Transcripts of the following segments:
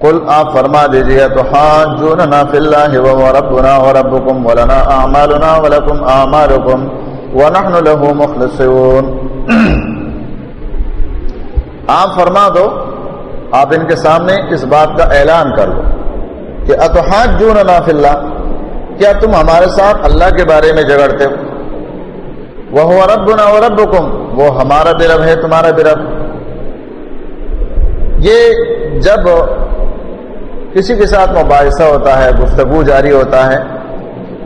قل آپ فرما دیجیے تو حاجوننا فی اللہ وهو ربنا وربکم ولنا اعمالنا ولکم اعمالکم ونحن له مخلصون۔ آپ فرما دو، آپ ان کے سامنے اس بات کا اعلان کر دو کہ اتحاجوننا فی اللہ، کیا تم ہمارے ساتھ اللہ کے بارے میں جگڑتے ہو؟ وہ ربنا و وربکم وہ ہمارا بھی رب ہے، تمہارا بھی رب یہ جب کسی کے ساتھ مباحثہ ہوتا ہے، گفتگو جاری ہوتا ہے،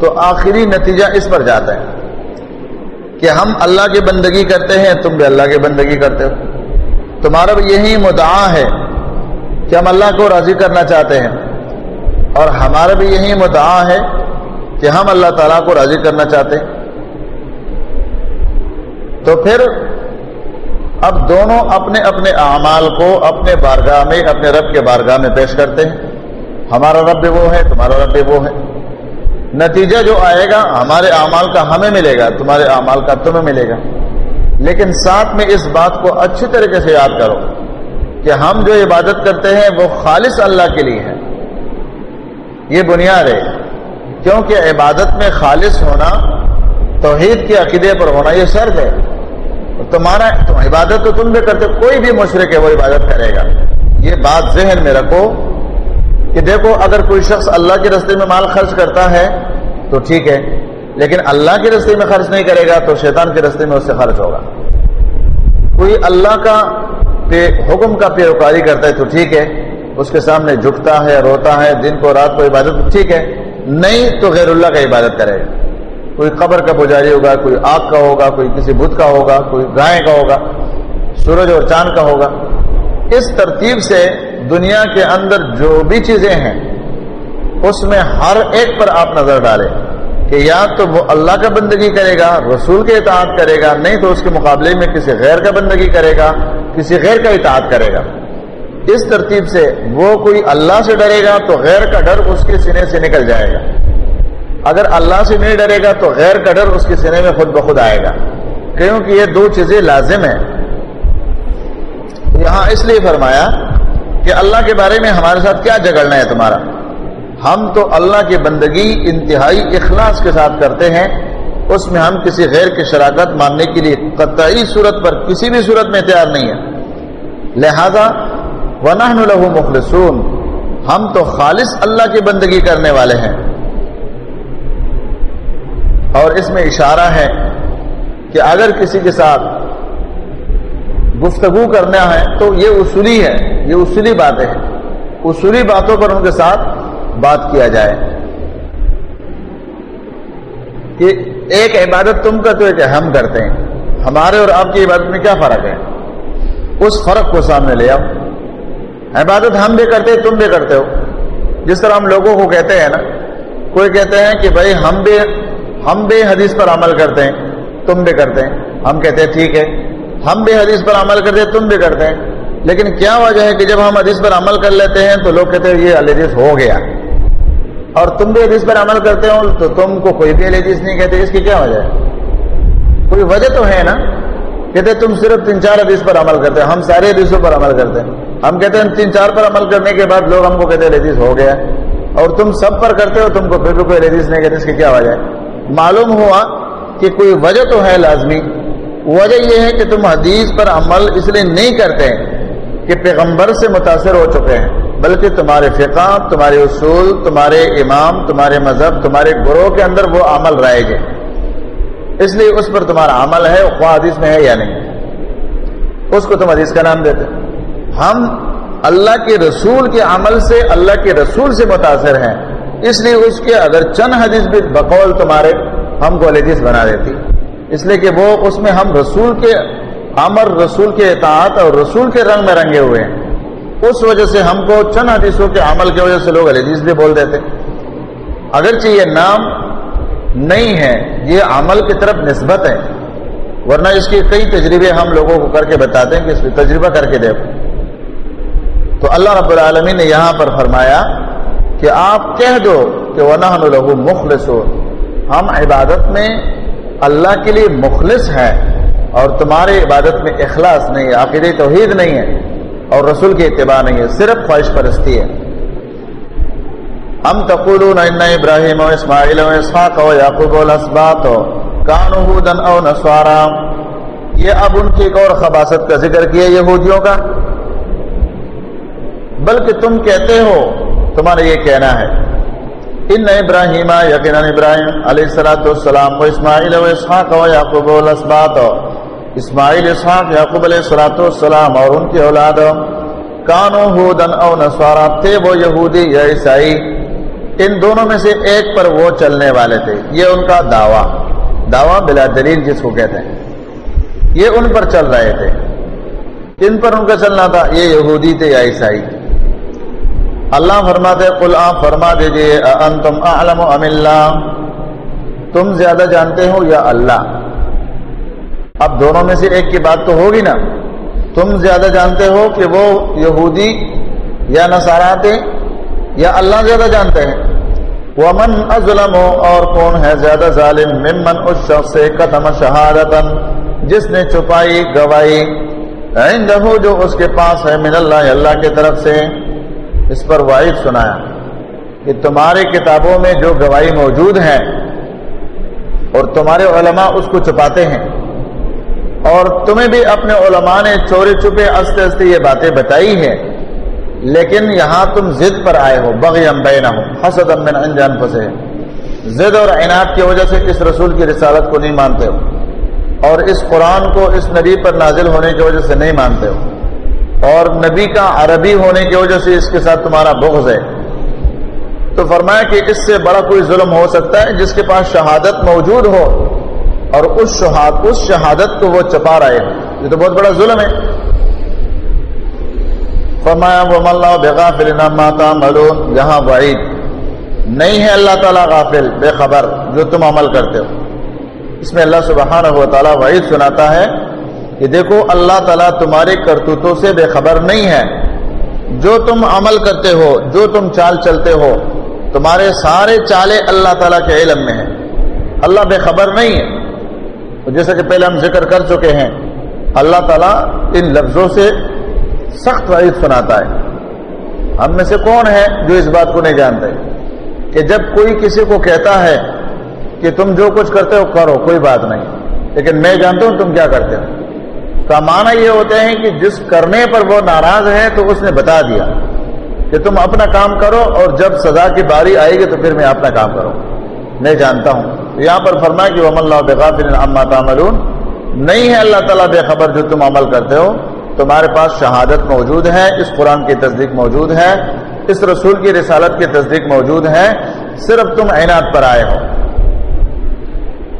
تو آخری نتیجہ اس پر جاتا ہے کہ ہم اللہ کی بندگی کرتے ہیں، تم بھی اللہ کی بندگی کرتے ہو۔ تمہارا بھی یہی مدعا ہے کہ ہم اللہ کو راضی کرنا چاہتے ہیں۔ اور ہمارا بھی یہی مدعا ہے کہ ہم اللہ تعالیٰ کو راضی کرنا چاہتے ہیں۔ تو پھر اب دونوں اپنے اپنے اعمال کو اپنے بارگاہ میں، اپنے رب کے بارگاہ میں پیش کرتے ہیں۔ ہمارا رب بھی وہ ہے، تمہارا رب بھی وہ ہے۔ نتیجہ جو آئے گا، ہمارے اعمال کا ہمیں ملے گا، تمہارے اعمال کا تمہیں ملے گا۔ لیکن ساتھ میں اس بات کو اچھی طریقے سے یاد کرو کہ ہم جو عبادت کرتے ہیں، وہ خالص اللہ کے لیے ہے۔ یہ بنیاد ہے۔ کیونکہ عبادت میں خالص ہونا، توحید کے عقیدے پر ہونا، یہ شرط ہے۔ تمہارا تم عبادت تو تم بھی کرتے کوئی بھی مشرق ہے، وہ عبادت کرے گا۔ یہ بات ذہن میں رکھو کہ دیکھو، اگر کوئی شخص اللہ کے رستے میں مال خرچ کرتا ہے تو ٹھیک ہے، لیکن اللہ کے رستے میں خرچ نہیں کرے گا تو شیطان کے رستے میں اس سے خرچ ہوگا۔ کوئی اللہ کا حکم کا پیروکاری کرتا ہے تو ٹھیک ہے، اس کے سامنے جھکتا ہے، روتا ہے، دن کو رات کو عبادت ٹھیک ہے، نہیں تو غیر اللہ کا عبادت کرے گا۔ کوئی قبر کا پجاری ہوگا، کوئی آگ کا ہوگا، کوئی کسی بدھ کا ہوگا، کوئی گائے کا ہوگا، سورج اور چاند کا ہوگا۔ اس ترتیب سے دنیا کے اندر جو بھی چیزیں ہیں، اس میں ہر ایک پر آپ نظر ڈالیں کہ یا تو وہ اللہ کا بندگی کرے گا، رسول کے اطاعت کرے گا، نہیں تو اس کے مقابلے میں کسی غیر کا بندگی کرے گا، کسی غیر کا اطاعت کرے گا۔ اس ترتیب سے وہ کوئی اللہ سے ڈرے گا تو غیر کا ڈر اس کے سینے سے نکل جائے گا۔ اگر اللہ سے نہیں ڈرے گا تو غیر کا ڈر اس کے سینے میں خود بخود آئے گا کیونکہ یہ دو چیزیں لازم ہیں۔ یہاں اس لیے فرمایا کہ اللہ کے بارے میں ہمارے ساتھ کیا جگڑنا ہے تمہارا؟ ہم تو اللہ کی بندگی، انتہائی اخلاص کے ساتھ کرتے ہیں، اس میں ہم کسی غیر کی شراکت ماننے کے لیے قطعی صورت پر کسی بھی صورت میں تیار نہیں ہے لہذا ونحن له مخلصون۔ ہم تو خالص اللہ کی بندگی کرنے والے ہیں۔ اور اس میں اشارہ ہے کہ اگر کسی کے ساتھ گفتگو کرنا ہے تو یہ اصولی ہے، یہ اصولی باتیں ہیں۔ اصولی باتوں پر ان کے ساتھ بات کیا جائے۔ کہ ایک عبادت تم کرتے ہو کہ ہم کرتے ہیں۔ ہمارے اور آپ کی عبادت میں کیا فرق ہے؟ اس فرق کو سامنے لے آؤ۔ عبادت ہم بھی کرتے، تم بھی کرتے ہو۔ جس طرح ہم لوگوں کو کہتے ہیں نا، کوئی کہتے ہیں کہ بھائی ہم بھی ہم بھی حدیث پر عمل کرتے ہیں، تم بھی کرتے ہیں۔ ہم کہتے ہیں، ٹھیک ہے۔ ہم بھی حدیث پر عمل کرتے ہیں، تم بھی کرتے ہیں۔ لیکن کیا وجہ ہے کہ جب ہم حدیث پر عمل کر لیتے ہیں تو لوگ کہتے ہیں، یہ حدیث ہو گیا۔ اور تم بھی حدیث پر عمل کرتے ہو تو تم کو کوئی بھی حدیث نہیں کہتے، اس کی کیا وجہ ہے؟ کوئی وجہ تو ہے نا؟ کہتے تم صرف تین چار حدیث پر عمل کرتے ہیں ہم سارے حدیثوں پر عمل کرتے ہیں۔ ہم کہتے ہیں، تین چار پر عمل کرنے کے بعد لوگ ہم کو کہتے ہیں، حدیث ہو گیا۔ اور تم سب پر کرتے ہو، تم کو پھر بھی کوئی حدیث نہیں کہتے، اس کی کیا وجہ ہے؟ معلوم ہوا کہ کوئی وجہ تو ہے لازمی۔ وجہ یہ ہے کہ تم حدیث پر عمل اس لیے نہیں کرتے کہ پیغمبر سے متاثر ہو چکے ہیں، بلکہ تمہارے فقہ تمہارے اصول، تمہارے امام، تمہارے مذہب، تمہارے گروہ کے اندر وہ عمل رائے گے۔ اس لیے اس پر تمہارا عمل ہے خواہ حدیث میں ہے یا نہیں۔ اس کو تم حدیث کا نام دیتے۔ ہم اللہ کے رسول کے عمل سے، اللہ کے رسول سے متاثر ہیں۔ اس لیے اس کے اگر چند حدیث بھی بقول تمہارے ہم کو حدیث بنا دیتی۔ اس لیے کہ وہ اس میں ہم رسول کے امر، رسول کے اطاعت اور رسول کے رنگ میں رنگے ہوئے ہیں۔ اس وجہ سے ہم کو چند حدیثوں کے عمل کی وجہ سے لوگ حدیث بھی بول دیتے۔ اگرچہ یہ نام نہیں ہے، یہ عمل کی طرف نسبت ہے۔ ورنہ اس کے کئی تجربے ہم لوگوں کو کر کے بتاتے ہیں کہ اس پہ تجربہ کر کے دیکھو۔ تو اللہ رب العالمین نے یہاں پر فرمایا کہ آپ کہہ دو کہ ونہ لہو مخلص ہو ہم عبادت میں اللہ کے لیے مخلص ہیں اور تمہاری عبادت میں اخلاص نہیں ہے عقید توحید نہیں ہے اور رسول کی اتباع نہیں ہے، صرف خواہش پرستی ہے۔ ہم تقولون ان ابراہیم و اسماعیل و اسحاق و یعقوب و الاسباط کانو ہودن او نسوارا یہ اب ان کی ایک اور خباست کا ذکر کیا یہودیوں کا۔ بلکہ تم کہتے ہو، تمہارا یہ کہنا ہے۔ ان ابراہیم یقینا ابراہیم علیہ السلاۃ والسلام و اسماعیل و اسحاق و یعقوب و الاسباط. اسماعیل، اسحاق، یعقوب علیہ السلاۃ والسلام اور ان کی اولاد. کانو ہودن او نسوارا تھے وہ یہودی یا عیسائی؟ ان دونوں میں سے ایک پر وہ چلنے والے تھے۔ یہ ان کا دعویٰ دعویٰ بلا دلیل جس کو کہتے ہیں۔ یہ ان پر چل رہے تھے۔ کن پر ان کا چلنا تھا، یہ یہودی تھے یا عیسائی؟ اللہ فرماتے قل آپ فرما دیجیے انتم اعلم ام اللہ؟ تم زیادہ جانتے ہو یا اللہ؟ اب دونوں میں سے ایک کی بات تو ہوگی نا۔ تم زیادہ جانتے ہو کہ وہ یہودی یا نصارہ تھے یا اللہ زیادہ جانتے ہیں؟ ومن ازلم اور کون ہے زیادہ ظالم؟ ممن اس شخص سے قتم شہادتا جس نے چھپائی، گواہی عندہ جو اس کے پاس ہے، من اللہ اللہ کی طرف سے۔ اس پر وائد سنایا کہ تمہارے کتابوں میں جو گواہی موجود ہے اور تمہارے علماء اس کو چھپاتے ہیں اور تمہیں بھی اپنے علماء نے چورے چھپے استے استے یہ باتیں بتائی ہے لیکن یہاں تم ضد پر آئے ہو بغیم بینہم حسد من انجان پسے ضد اور عناد کی وجہ سے اس رسول کی رسالت کو نہیں مانتے ہو اور اس قرآن کو اس نبی پر نازل ہونے کی وجہ سے نہیں مانتے ہو۔ اور نبی کا عربی ہونے کی وجہ سے اس کے ساتھ تمہارا بغض ہے۔ تو فرمایا کہ اس سے بڑا کوئی ظلم ہو سکتا ہے جس کے پاس شہادت موجود ہو اور اس شہاد، اس شہادت کو وہ چپا رہے ہیں یہ تو بہت بڑا ظلم ہے۔ فرمایا اللہ بغافل تعملون۔ یہاں وعید۔ نہیں ہے اللہ تعالیٰ غافل، بے خبر، جو تم عمل کرتے ہو۔ اس میں اللہ سبحانہ و تعالیٰ وعید سناتا ہے۔ کہ دیکھو اللہ تعالیٰ تمہارے کرتوتوں سے بے خبر نہیں ہے۔ جو تم عمل کرتے ہو، جو تم چال چلتے ہو، تمہارے سارے چالے اللہ تعالیٰ کے علم میں ہیں۔ اللہ بے خبر نہیں ہے۔ جیسا کہ پہلے ہم ذکر کر چکے ہیں، اللہ تعالیٰ ان لفظوں سے سخت وعید سناتا ہے۔ ہم میں سے کون ہے جو اس بات کو نہیں جانتے کہ جب کوئی کسی کو کہتا ہے کہ تم جو کچھ کرتے ہو، کرو، کوئی بات نہیں۔ لیکن میں جانتا ہوں تم کیا کرتے ہو۔ کا معنی یہ ہوتے ہیں کہ جس کرنے پر وہ ناراض ہے تو اس نے بتا دیا کہ تم اپنا کام کرو اور جب سزا کی باری آئے گی تو پھر میں اپنا کام کروں۔ میں جانتا ہوں۔ یہاں پر فرمایا کہ وم اللہ بغافل عما تعملون۔ نہیں ہے اللہ تعالیٰ بے خبر جو تم عمل کرتے ہو۔ تمہارے پاس شہادت موجود ہے، اس قرآن کی تصدیق موجود ہے، اس رسول کی رسالت کی تصدیق موجود ہے۔ صرف تم اعنات پر آئے ہو۔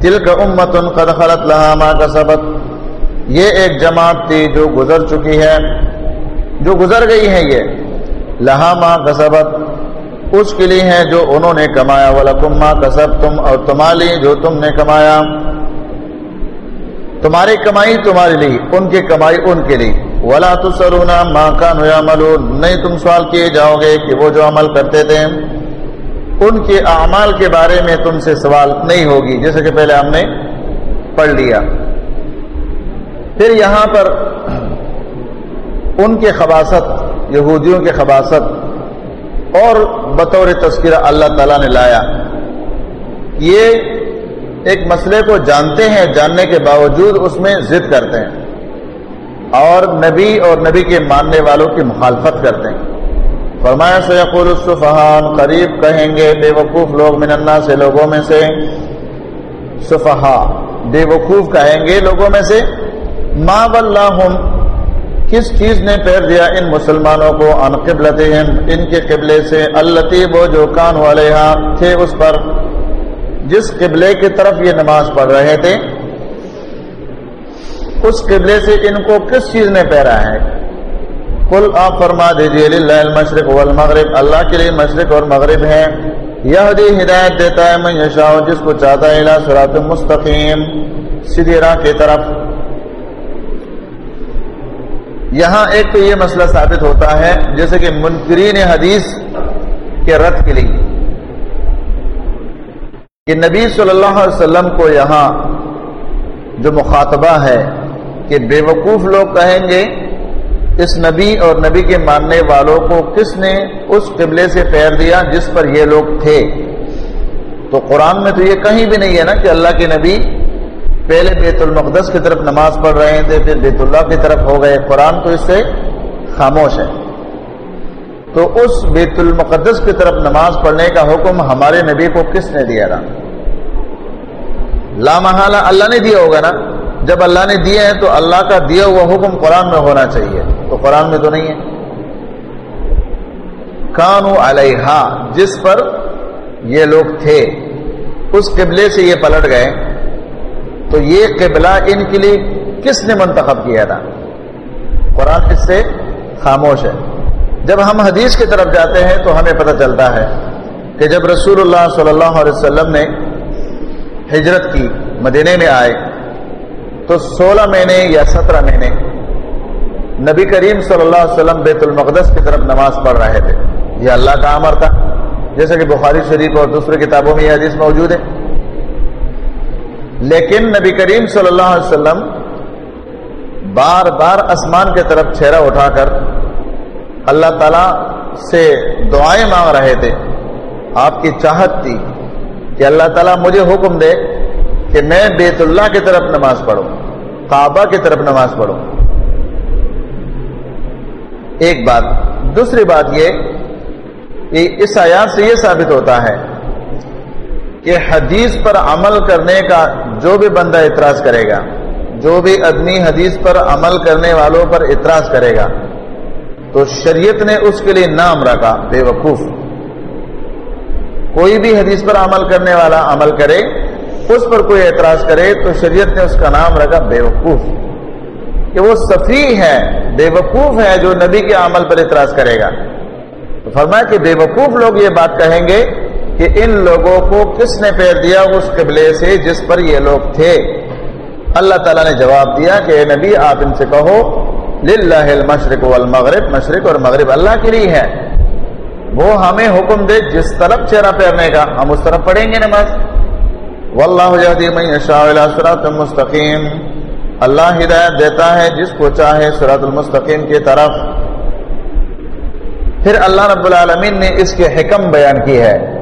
دل امت ان قد خلط لہما کا سبق یہ ایک جماعت تھی جو گزر چکی ہے۔ جو گزر گئی ہے یہ۔ لہما کا سبق اس کے لیے ہے جو انہوں نے کمایا۔ ولکما کسب تم اور تمہاری جو تم نے کمایا۔ تمہاری کمائی تمہارے لیے، ان کی کمائی ان کے لیے۔ ولا تو سرونا ماں کا نیا نہیں تم سوال کیے جاؤ گے کہ وہ جو عمل کرتے تھے۔ ان کے اعمال کے بارے میں تم سے سوال نہیں ہوگی، جیسے کہ پہلے ہم نے پڑھ لیا۔ پھر یہاں پر ان کے خباست یہودیوں کے خباست اور بطور تذکرہ اللہ تعالیٰ نے لایا۔ یہ ایک مسئلے کو جانتے ہیں، جاننے کے باوجود اس میں ضد کرتے ہیں۔ اور نبی اور نبی کے ماننے والوں کی مخالفت کرتے ہیں۔ فرمایا سیقول الصفحان قریب کہیں گے، بے وقوف لوگ من اللہ سے لوگوں میں سے صفحا بے وقوف کہیں گے لوگوں میں سے ما واللہم کس چیز نے پیر دیا ان مسلمانوں کو ان قبلت ان کے قبلے سے؟ اللطیب و جو کان والے ہاں، تھے اس پر، جس قبلے کی طرف یہ نماز پڑھ رہے تھے۔ اس قبلے سے ان کو کس چیز نے پہرا ہے؟ کل آپ فرما دیجیے المشرق والمغرب، اللہ کے لیے مشرق اور مغرب ہے یہ ہدایت دیتا ہے میں یشاء، جس کو چاہتا ہے سرات مستقیم، سیدھی راہ کی طرف۔ یہاں ایک تو یہ مسئلہ ثابت ہوتا ہے، جیسے کہ منکرین حدیث کے رد کے لیے۔ کہ نبی صلی اللہ علیہ وسلم کو یہاں جو مخاطبہ ہے کہ بے وقوف لوگ کہیں گے، اس نبی اور نبی کے ماننے والوں کو کس نے اس قبلے سے پھیر دیا جس پر یہ لوگ تھے؟ تو قرآن میں تو یہ کہیں بھی نہیں ہے نا کہ اللہ کے نبی پہلے بیت المقدس کی طرف نماز پڑھ رہے تھے پھر بیت اللہ کی طرف ہو گئے، قرآن تو اس سے خاموش ہے۔ تو اس بیت المقدس کی طرف نماز پڑھنے کا حکم ہمارے نبی کو کس نے دیا تھا؟ لامحالہ اللہ نے دیا ہوگا نا؟ جب اللہ نے دیا ہے تو اللہ کا دیا ہوا حکم قرآن میں ہونا چاہیے۔ تو قرآن میں تو نہیں ہے۔ کانو علیہ جس پر یہ لوگ تھے، اس قبلے سے یہ پلٹ گئے۔ تو یہ قبلہ ان کے لیے کس نے منتخب کیا تھا؟ قرآن اس سے خاموش ہے۔ جب ہم حدیث کی طرف جاتے ہیں تو ہمیں پتہ چلتا ہے کہ جب رسول اللہ صلی اللہ علیہ وسلم نے ہجرت کی، مدینے میں آئے، تو سولہ مہینے یا سترہ مہینے نبی کریم صلی اللہ علیہ وسلم بیت المقدس کی طرف نماز پڑھ رہے تھے۔ یہ اللہ کا امر تھا۔ جیسا کہ بخاری شریف اور دوسرے کتابوں میں یہ حدیث موجود ہے۔ لیکن نبی کریم صلی اللہ علیہ وسلم بار بار آسمان کی طرف چہرہ اٹھا کر اللہ تعالی سے دعائیں مانگ رہے تھے۔ آپ کی چاہت تھی کہ اللہ تعالیٰ مجھے حکم دے کہ میں بیت اللہ کی طرف نماز پڑھوں، کعبہ کی طرف نماز پڑھوں۔ ایک بات، دوسری بات یہ کہ اس آیات سے یہ ثابت ہوتا ہے کہ حدیث پر عمل کرنے کا جو بھی بندہ اعتراض کرے گا، جو بھی آدمی حدیث پر عمل کرنے والوں پر اعتراض کرے گا، تو شریعت نے اس کے لیے نام رکھا بے وقوف کوئی بھی حدیث پر عمل کرنے والا عمل کرے، اس پر کوئی اعتراض کرے، تو شریعت نے اس کا نام رکھا بے وقوف کہ وہ صفی ہے بے وقوف ہے جو نبی کے عمل پر اعتراض کرے گا۔ تو فرمایا کہ بے وقوف لوگ یہ بات کہیں گے کہ ان لوگوں کو کس نے پیر دیا اس قبلے سے جس پر یہ لوگ تھے؟ اللہ تعالیٰ نے جواب دیا کہ اے نبی، آپ ان سے کہو، للہ المشرق والمغرب، مشرق اور مغرب اللہ کے لیے ہے۔ وہ ہمیں حکم دے جس طرف چہرہ پھیرنے کا، ہم اس طرف پڑھیں گے نماز۔ واللہ مستقیم۔ اللہ ہدایت دیتا ہے جس کو چاہے صراط المستقیم کی طرف۔ پھر اللہ رب العالمین نے اس کے حکم بیان کی ہے۔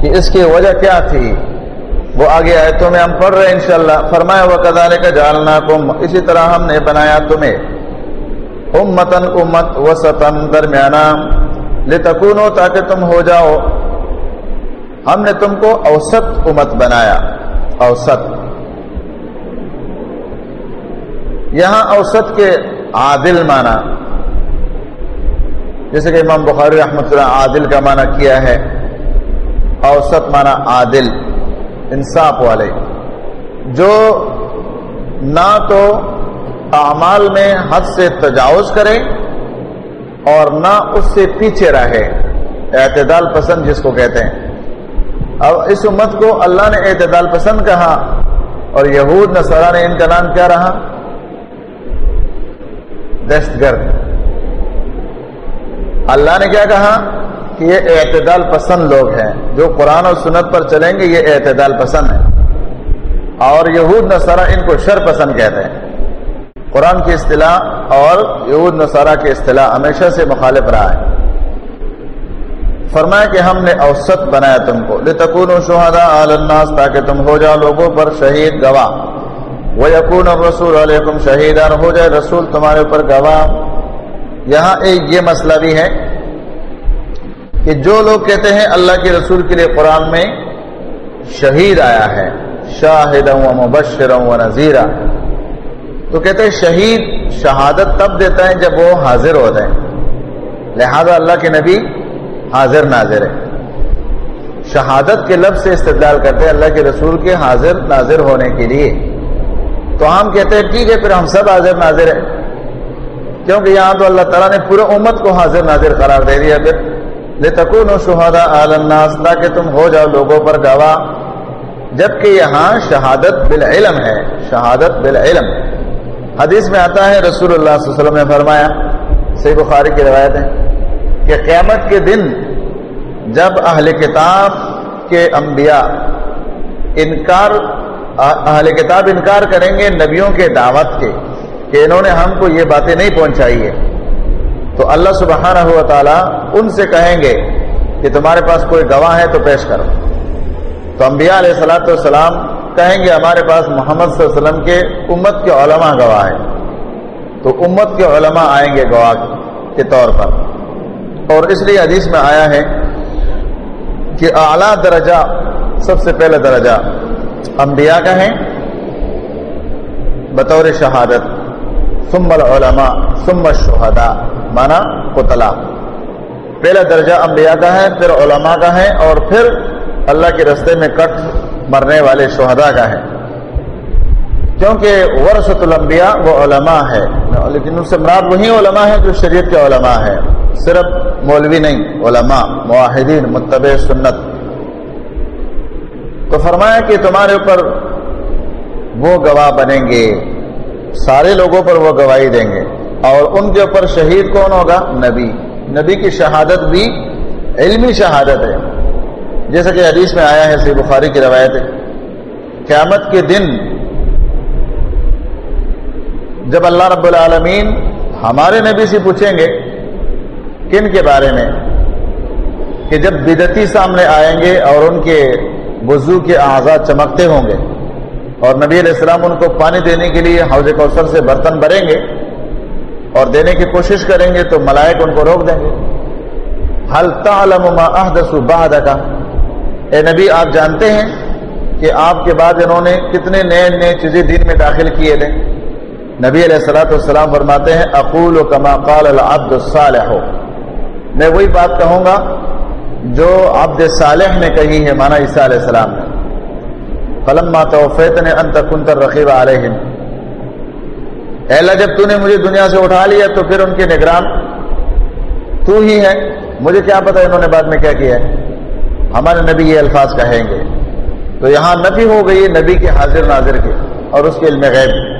کہ اس کی وجہ کیا تھی؟ وہ آگے آئے تو میں ہم پڑھ رہے انشاءاللہ۔ فرمایا وہ کدارے کا جالنا کم اسی طرح ہم نے بنایا تمہیں۔ امتن امت وسطن درمیانہ۔ لتکونو تاکہ تم ہو جاؤ۔ ہم نے تم کو اوسط امت بنایا۔ اوسط۔ یہاں اوسط کے عادل مانا جیسے کہ امام بخاری رحمۃ اللہ عادل کا معنی کیا ہے۔ اوسط مانا عادل، انصاف والے۔ جو نہ تو اعمال میں حد سے تجاوز کرے اور نہ اس سے پیچھے رہے۔ اعتدال پسند جس کو کہتے ہیں۔ اب اس امت کو اللہ نے اعتدال پسند کہا اور یہود نصرہ نے ان کا نام کیا رہا؟ دہشت گرد اللہ نے کیا کہا؟ کہ یہ اعتدال پسند لوگ ہیں۔ جو قرآن اور سنت پر چلیں گے، یہ اعتدال پسند ہے اور یہود، نصارہ ان کو شر پسند کہتے ہیں۔ قرآن کی اصطلاح اور یہود، نصارہ کی اصطلاح ہمیشہ سے مخالف رہا ہے۔ فرمایا کہ ہم نے اوسط بنایا تم کو۔ لتکون شہدا الناس تاکہ تم ہو جاؤ لوگوں پر شہید گواہ۔ وہ یقون اور رسول علیکم شہید اور ہو جائے رسول تمہارے اوپر گواہ۔ یہاں ایک یہ مسئلہ بھی ہے کہ جو لوگ کہتے ہیں اللہ کے رسول کے لیے قرآن میں شہید آیا ہے شاہد و مبشر و نذیرہ تو کہتے ہیں شہید شہادت تب دیتا ہے جب وہ حاضر ہوتا ہے لہذا اللہ کے نبی حاضر ناظر ہے شہادت کے لفظ سے استدلال کرتے ہیں اللہ کے رسول کے حاضر ناظر ہونے کے لیے۔ تو ہم کہتے ہیں ٹھیک ہے، پھر ہم سب حاضر ناظر ہیں۔ کیونکہ یہاں تو اللہ تعالیٰ نے پورے امت کو حاضر ناظر قرار دے دیا۔ پھر لتکون شہدا الناس، تاکہ تم ہو جاؤ لوگوں پر گواہ۔ جبکہ یہاں شہادت بالعلم ہے، شہادت بالعلم۔ حدیث میں آتا ہے، رسول اللہ صلی اللہ علیہ وسلم نے فرمایا سی بخاری کی روایت ہے، کہ قیامت کے دن جب اہل کتاب کے انبیاء انکار، اہل کتاب انکار کریں گے نبیوں کے دعوت کے، کہ انہوں نے ہم کو یہ باتیں نہیں پہنچائی ہے تو اللہ سبحانہ ہوا تعالیٰ ان سے کہیں گے کہ تمہارے پاس کوئی گواہ ہے تو پیش کرو۔ تو انبیاء علیہ السلاۃ والسلام کہیں گے ہمارے پاس محمد صلی اللہ علیہ وسلم کے امت کے علماء گواہ ہیں۔ تو امت کے علماء آئیں گے گواہ کے طور پر۔ اور اس لیے حدیث میں آیا ہے کہ اعلیٰ درجہ، سب سے پہلا درجہ انبیاء کا ہے۔ بطور شہادت، ثم العلماء، ثم الشہداء۔ مانا قتلا پہلا درجہ انبیاء کا ہے، پھر علماء کا ہے، اور پھر اللہ کے رستے میں کٹ مرنے والے شہداء کا ہے۔ کیونکہ ورثت الانبیاء وہ علماء ہے۔ لیکن ان سے مراد وہی علماء ہے جو شریعت کے علماء ہے صرف مولوی نہیں، علماء معاہدین متبع سنت۔ تو فرمایا کہ تمہارے اوپر وہ گواہ بنیں گے، سارے لوگوں پر وہ گواہی دیں گے۔ اور ان کے اوپر شہید کون ہوگا؟ نبی۔ نبی کی شہادت بھی علمی شہادت ہے۔ جیسا کہ حدیث میں آیا ہے سی بخاری کی روایت ہے۔ قیامت کے دن جب اللہ رب العالمین ہمارے نبی سے پوچھیں گے کن کے بارے میں، کہ جب بدتی سامنے آئیں گے اور ان کے وضو کے آزاد چمکتے ہوں گے اور نبی علیہ السلام ان کو پانی دینے کے لیے حوض کوثر سے برتن بھریں گے اور دینے کی کوشش کریں گے تو ملائک ان کو روک دیں گے۔ حل تعلم ما احدث بعدک اے نبی، آپ جانتے ہیں کہ آپ کے بعد انہوں نے کتنے نئے نئے چیزیں دین میں داخل کیے تھے۔ نبی علیہ السلاۃ والسلام فرماتے ہیں، اقول و کما قال العبد الصالح۔ میں وہی بات کہوں گا جو عبد صالح نے کہی ہے مانا عیسیٰ علیہ السلام نے۔ فلما توفیت نے انت کنتر رقیب علیہم۔ اللہ، جب تو نے مجھے دنیا سے اٹھا لیا تو پھر ان کے نگران تو ہی ہے مجھے کیا پتا انہوں نے بعد میں کیا کیا ہے۔ ہمارے نبی یہ الفاظ کہیں گے۔ تو یہاں نبی ہو گئی نبی کے حاضر ناظر کے اور اس کے علم غیب۔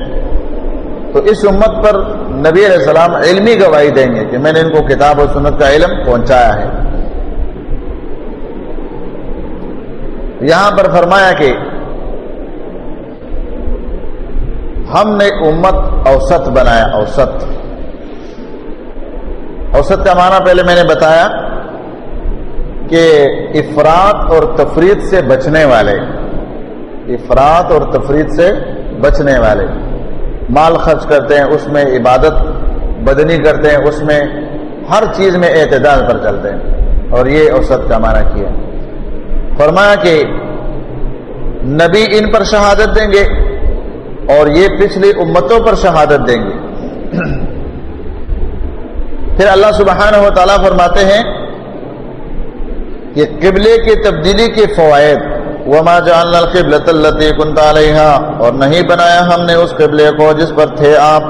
تو اس امت پر نبی علیہ السلام علمی گواہی دیں گے کہ میں نے ان کو کتاب اور سنت کا علم پہنچایا ہے۔ یہاں پر فرمایا کہ ہم نے امت اوسط بنایا، اوسط۔ اوسط کا معنی پہلے میں نے بتایا کہ افراد اور تفرید سے بچنے والے، افراد اور تفرید سے بچنے والے۔ مال خرچ کرتے ہیں، اس میں عبادت بدنی کرتے ہیں، اس میں ہر چیز میں اعتدال پر چلتے ہیں۔ اور یہ اوسط کا معنی کیا فرمایا کہ نبی ان پر شہادت دیں گے اور یہ پچھلی امتوں پر شہادت دیں گے۔ پھر اللہ سبحانہ و تعالیٰ فرماتے ہیں کہ قبلے کی تبدیلی کے فوائد، وما جعلنا القبلۃ التي كنت عليها، اور نہیں بنایا ہم نے اس قبلے کو جس پر تھے آپ۔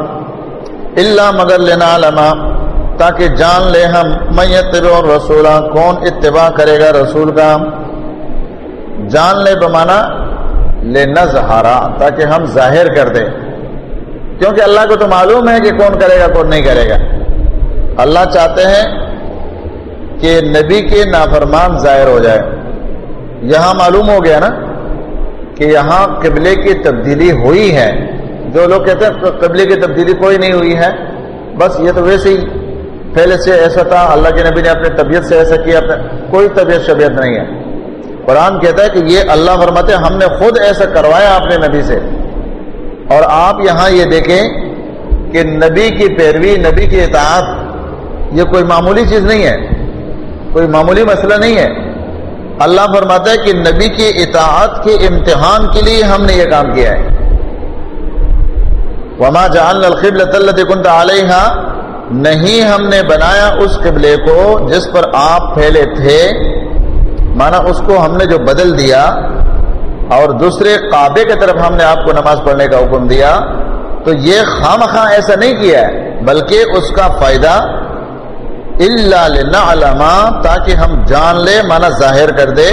الا مگر لنا علما، تاکہ جان لے ہم، من يتبع الرسول، کون اتباع کرے گا رسول کا۔ جان لے بمانا لے نظہارا تاکہ ہم ظاہر کر دیں۔ کیونکہ اللہ کو تو معلوم ہے کہ کون کرے گا، کون نہیں کرے گا۔ اللہ چاہتے ہیں کہ نبی کے نافرمان ظاہر ہو جائے۔ یہاں معلوم ہو گیا نا کہ یہاں قبلے کی تبدیلی ہوئی ہے۔ جو لوگ کہتے ہیں قبلے کی تبدیلی کوئی نہیں ہوئی ہے، بس یہ تو ویسے ہی۔ پہلے سے ایسا تھا، اللہ کے نبی نے اپنی طبیعت سے ایسا کیا کوئی طبیعت شبیعت نہیں ہے۔ قرآن کہتا ہے کہ یہ اللہ فرماتے ہم نے خود ایسا کروایا اپنے نبی سے۔ اور آپ یہاں یہ دیکھیں کہ نبی کی پیروی، نبی کی اطاعت، یہ کوئی معمولی چیز نہیں ہے۔ کوئی معمولی مسئلہ نہیں ہے۔ اللہ فرماتا ہے کہ نبی کی اطاعت کے امتحان کے لیے ہم نے یہ کام کیا ہے۔ وما جان القبل کنت علیہ نہیں ہم نے بنایا اس قبلے کو جس پر آپ پھیلے تھے۔ مانا اس کو ہم نے جو بدل دیا اور دوسرے کعبے کی طرف ہم نے آپ کو نماز پڑھنے کا حکم دیا، تو یہ خام خواہ ایسا نہیں کیا ہے، بلکہ اس کا فائدہ اللہ علما تاکہ ہم جان لے مانا ظاہر کر دے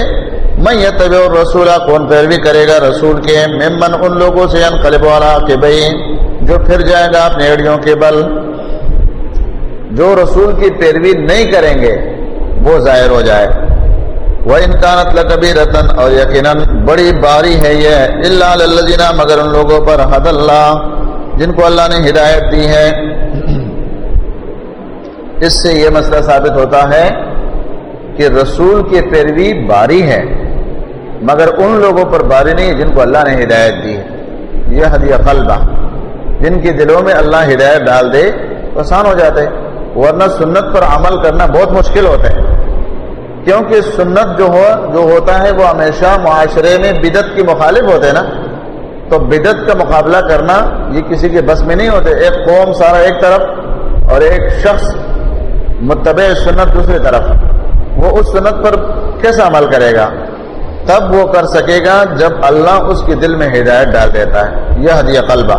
میں یہ طب رسولہ کون پیروی کرے گا رسول کے؟ ممن، ان لوگوں سے، انقلب والا کہ بھائی جو پھر جائے گا اپنے ایڑیوں کے بل۔ جو رسول کی پیروی نہیں کریں گے، وہ ظاہر ہو جائے۔ وہ انکانت لکبی رتن اور یقیناً بڑی باری ہے یہ اللہ مگر ان لوگوں پر حد اللہ، جن کو اللہ نے ہدایت دی ہے۔ اس سے یہ مسئلہ ثابت ہوتا ہے کہ رسول کی پیروی باری ہے، مگر ان لوگوں پر باری نہیں جن کو اللہ نے ہدایت دی ہے۔ یہ حدیہ قلبہ، جن کے دلوں میں اللہ ہدایت ڈال دے تو آسان ہو جاتے ورنہ سنت پر عمل کرنا بہت مشکل ہوتا ہے۔ کیونکہ سنت جو ہو جو ہوتا ہے وہ ہمیشہ معاشرے میں بدت کی مخالف ہوتے ہیں نا۔ تو بدت کا مقابلہ کرنا یہ کسی کے بس میں نہیں ہوتے۔ ایک قوم سارا ایک طرف اور ایک شخص متبع سنت دوسری طرف۔ وہ اس سنت پر کیسا عمل کرے گا؟ تب وہ کر سکے گا جب اللہ اس کے دل میں ہدایت ڈال دیتا ہے۔ یہ حدیہ قلبہ۔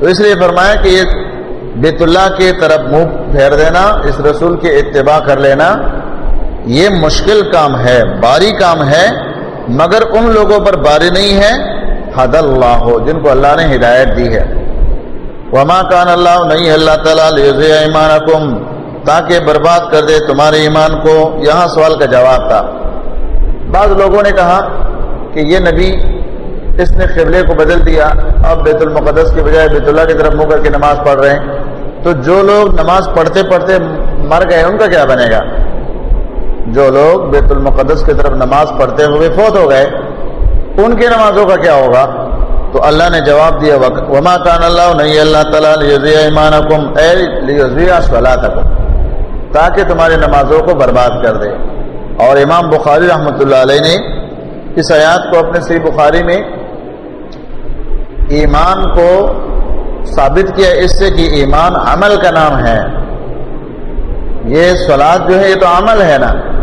تو اس لیے فرمایا کہ یہ بیت اللہ کی طرف منہ پھیر دینا، اس رسول کی اتباع کر لینا۔ یہ مشکل کام ہے، باری کام ہے، مگر ان لوگوں پر باری نہیں ہے۔ حد اللہ ہو جن کو اللہ نے ہدایت دی ہے۔ وما کان اللہ نہیں اللہ تعالیٰ ایمان تاکہ برباد کر دے تمہارے ایمان کو۔ یہاں سوال کا جواب تھا۔ بعض لوگوں نے کہا کہ یہ نبی اس نے قبلے کو بدل دیا۔ اب بیت المقدس کی بجائے بیت اللہ کی طرف منہ کر کے نماز پڑھ رہے ہیں۔ تو جو لوگ نماز پڑھتے پڑھتے مر گئے، ان کا کیا بنے گا؟ جو لوگ بیت المقدس کی طرف نماز پڑھتے ہوئے فوت ہو گئے، ان کی نمازوں کا کیا ہوگا؟ تو اللہ نے جواب دیا، وما کان اللہ نہیں اللہ تعالیٰ ایمان تاکہ تمہاری نمازوں کو برباد کر دے۔ اور امام بخاری رحمۃ اللہ علیہ نے اس آیات کو اپنے سی بخاری میں ایمان کو ثابت کیا، اس سے کہ ایمان عمل کا نام ہے۔ یہ سلاد جو ہے، یہ تو عمل ہے نا۔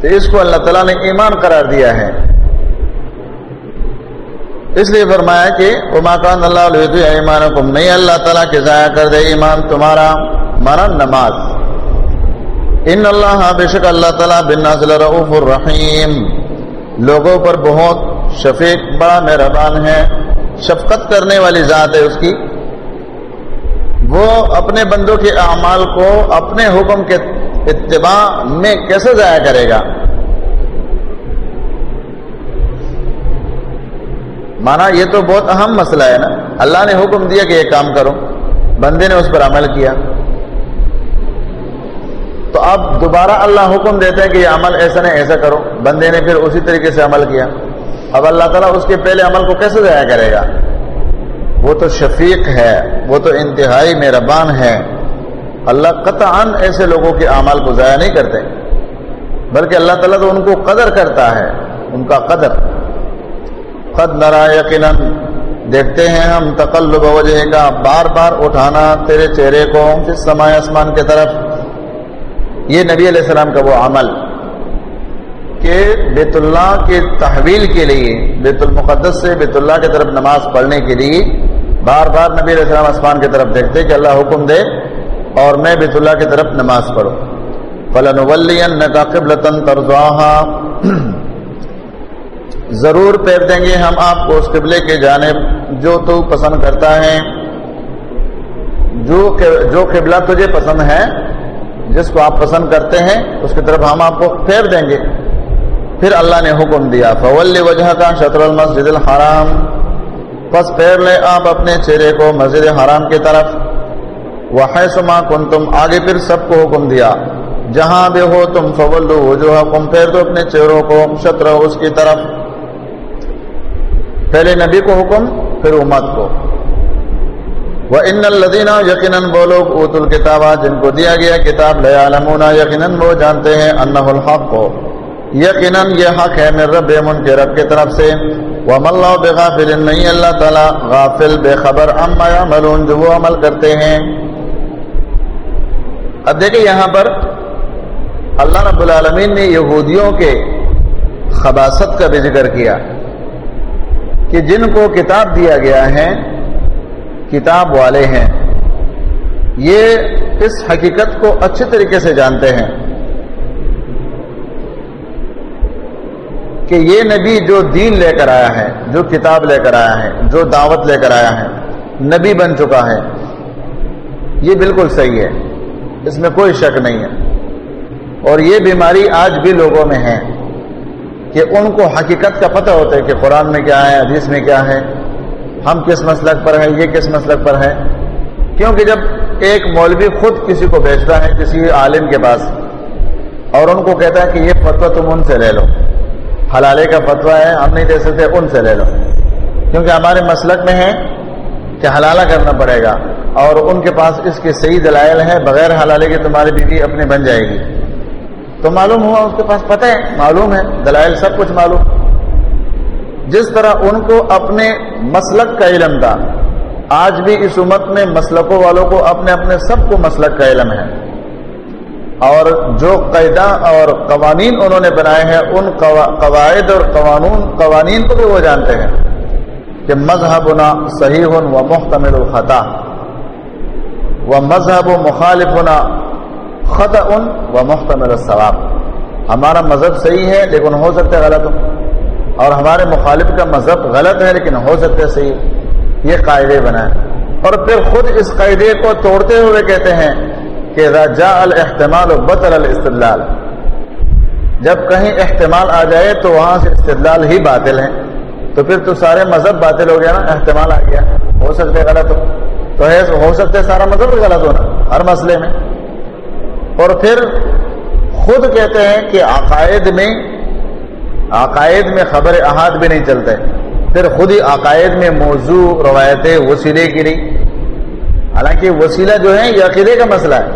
تو اس کو اللہ تعالیٰ نے ایمان قرار دیا ہے۔ اس لیے فرمایا کہ اماکان اللہ علیہ ایمان حکم نہیں اللہ تعالیٰ کے ضائع کر دے ایمان تمہارا مانا نماز۔ ان اللہ بے شک اللہ تعالیٰ بن نازل رعف الرحیم لوگوں پر بہت شفیق، بڑا مہربان ہے۔ شفقت کرنے والی ذات ہے اس کی۔ وہ اپنے بندوں کے اعمال کو، اپنے حکم کے اتباع میں کیسے ضائع کرے گا؟ مانا یہ تو بہت اہم مسئلہ ہے نا۔ اللہ نے حکم دیا کہ یہ کام کرو۔ بندے نے اس پر عمل کیا۔ تو اب دوبارہ اللہ حکم دیتے ہیں کہ یہ عمل ایسا نہیں ایسا کرو۔ بندے نے پھر اسی طریقے سے عمل کیا۔ اب اللہ تعالیٰ اس کے پہلے عمل کو کیسے ضائع کرے گا؟ وہ تو شفیق ہے، وہ تو انتہائی مہربان ہے۔ اللہ قطعا ایسے لوگوں کے اعمال کو ضائع نہیں کرتے، بلکہ اللہ تعالیٰ تو ان کو قدر کرتا ہے، ان کا قدر۔ قد نرا یقیناً، دیکھتے ہیں ہم تقلب وجہ کا بار بار اٹھانا تیرے چہرے کو پھر سمائے آسمان کی طرف۔ یہ نبی علیہ السلام کا وہ عمل کہ بیت اللہ کے تحویل کے لیے، بیت المقدس سے بیت اللہ کی طرف نماز پڑھنے کے لیے بار بار نبی علیہ السلام آسمان کی طرف دیکھتے کہ اللہ حکم دے اور میں بیت اللہ کی طرف نماز پڑھوں۔ فلاں ضرور پیر دیں گے ہم آپ کو اس قبلے کے جانب جو تو پسند کرتا ہے۔ جو جو قبلہ تجھے پسند ہے، جس کو آپ پسند کرتے ہیں، اس کی طرف ہم آپ کو پھیر دیں گے۔ پھر اللہ نے حکم دیا، فول وجہ کا شطر المسجد الحرام۔ بس پھیر لے آپ اپنے چہرے کو مسجد حرام کی طرف۔ وہ سما کن تم آگے پھر سب کو حکم دیا۔ جہاں بھی ہو تم فول وجوہ کم پھیر دو اپنے چہروں کو شطر اس کی طرف۔ پہلے نبی کو حکم، پھر امت کو۔ وہ ان الدینہ یقیناً وہ لوگ اوت الکتاب جن کو دیا گیا کتاب لیا علمونا یقیناً وہ جانتے ہیں انہ الحق کو۔ یقیناً یہ حق ہے میرے رب ان کے رب کی طرف سے۔ وہ مل بے غافل نہیں اللہ تعالیٰ غافل، بے خبر اما ملون جو وہ عمل کرتے ہیں۔ اب دیکھیں یہاں پر اللہ رب العالمین نے یہودیوں کے خباست کا بھی ذکر کیا کہ جن کو کتاب دیا گیا ہے، کتاب والے ہیں۔ یہ اس حقیقت کو اچھے طریقے سے جانتے ہیں کہ یہ نبی جو دین لے کر آیا ہے، جو کتاب لے کر آیا ہے، جو دعوت لے کر آیا ہے، نبی بن چکا ہے۔ یہ بالکل صحیح ہے۔ اس میں کوئی شک نہیں ہے۔ اور یہ بیماری آج بھی لوگوں میں ہے کہ ان کو حقیقت کا پتہ ہوتا ہے کہ قرآن میں کیا ہے، حدیث میں کیا ہے۔ ہم کس مسلک پر ہیں، یہ کس مسلک پر ہے؟ کیونکہ جب ایک مولوی خود کسی کو بیچتا ہے، کسی عالم کے پاس، اور ان کو کہتا ہے کہ یہ فتویٰ تم ان سے لے لو۔ حلالے کا فتویٰ ہے، ہم نہیں دے سکتے، ان سے لے لو۔ کیونکہ ہمارے مسلک میں ہے کہ حلالہ کرنا پڑے گا۔ اور ان کے پاس اس کے صحیح دلائل ہیں، بغیر حلالے کے تمہاری بیوی اپنی بن جائے گی۔ تو معلوم ہوا، اس کے پاس پتہ ہے، معلوم ہے، دلائل سب کچھ معلوم۔ جس طرح ان کو اپنے مسلک کا علم تھا، آج بھی اس امت میں مسلکوں والوں کو اپنے اپنے سب کو مسلک کا علم ہے۔ اور جو قیدہ اور قوانین انہوں نے بنائے ہیں، ان قواعد اور قانون قوانین کو بھی وہ جانتے ہیں کہ مذہب نہ صحیح و محتمل الخطا۔ و مذہب و مخالف ہونا خط ان و محتمل الثواب۔ ہمارا مذہب صحیح ہے لیکن ہو سکتا ہے غلط ہو۔ اور ہمارے مخالف کا مذہب غلط ہے لیکن ہو سکتا ہے صحیح۔ یہ قاعدے بنائے اور پھر خود اس قاعدے کو توڑتے ہوئے کہتے ہیں کہ رجا الاحتمال و بطل الاستدلال۔ جب کہیں احتمال آ جائے تو وہاں سے استدلال ہی باطل ہے۔ تو پھر تو سارے مذہب باطل ہو گیا نا، احتمال آ گیا۔ ہو سکتے غلط ہو۔ تو ہو سکتے سارا مذہب غلط ہونا ہر مسئلے میں۔ اور پھر خود کہتے ہیں کہ عقائد میں عقائد میں خبر احاد بھی نہیں چلتے۔ پھر خود ہی عقائد میں موضوع، روایتیں، وسیلے کی نہیں۔ حالانکہ وسیلہ جو ہے یہ عقیدے کا مسئلہ ہے۔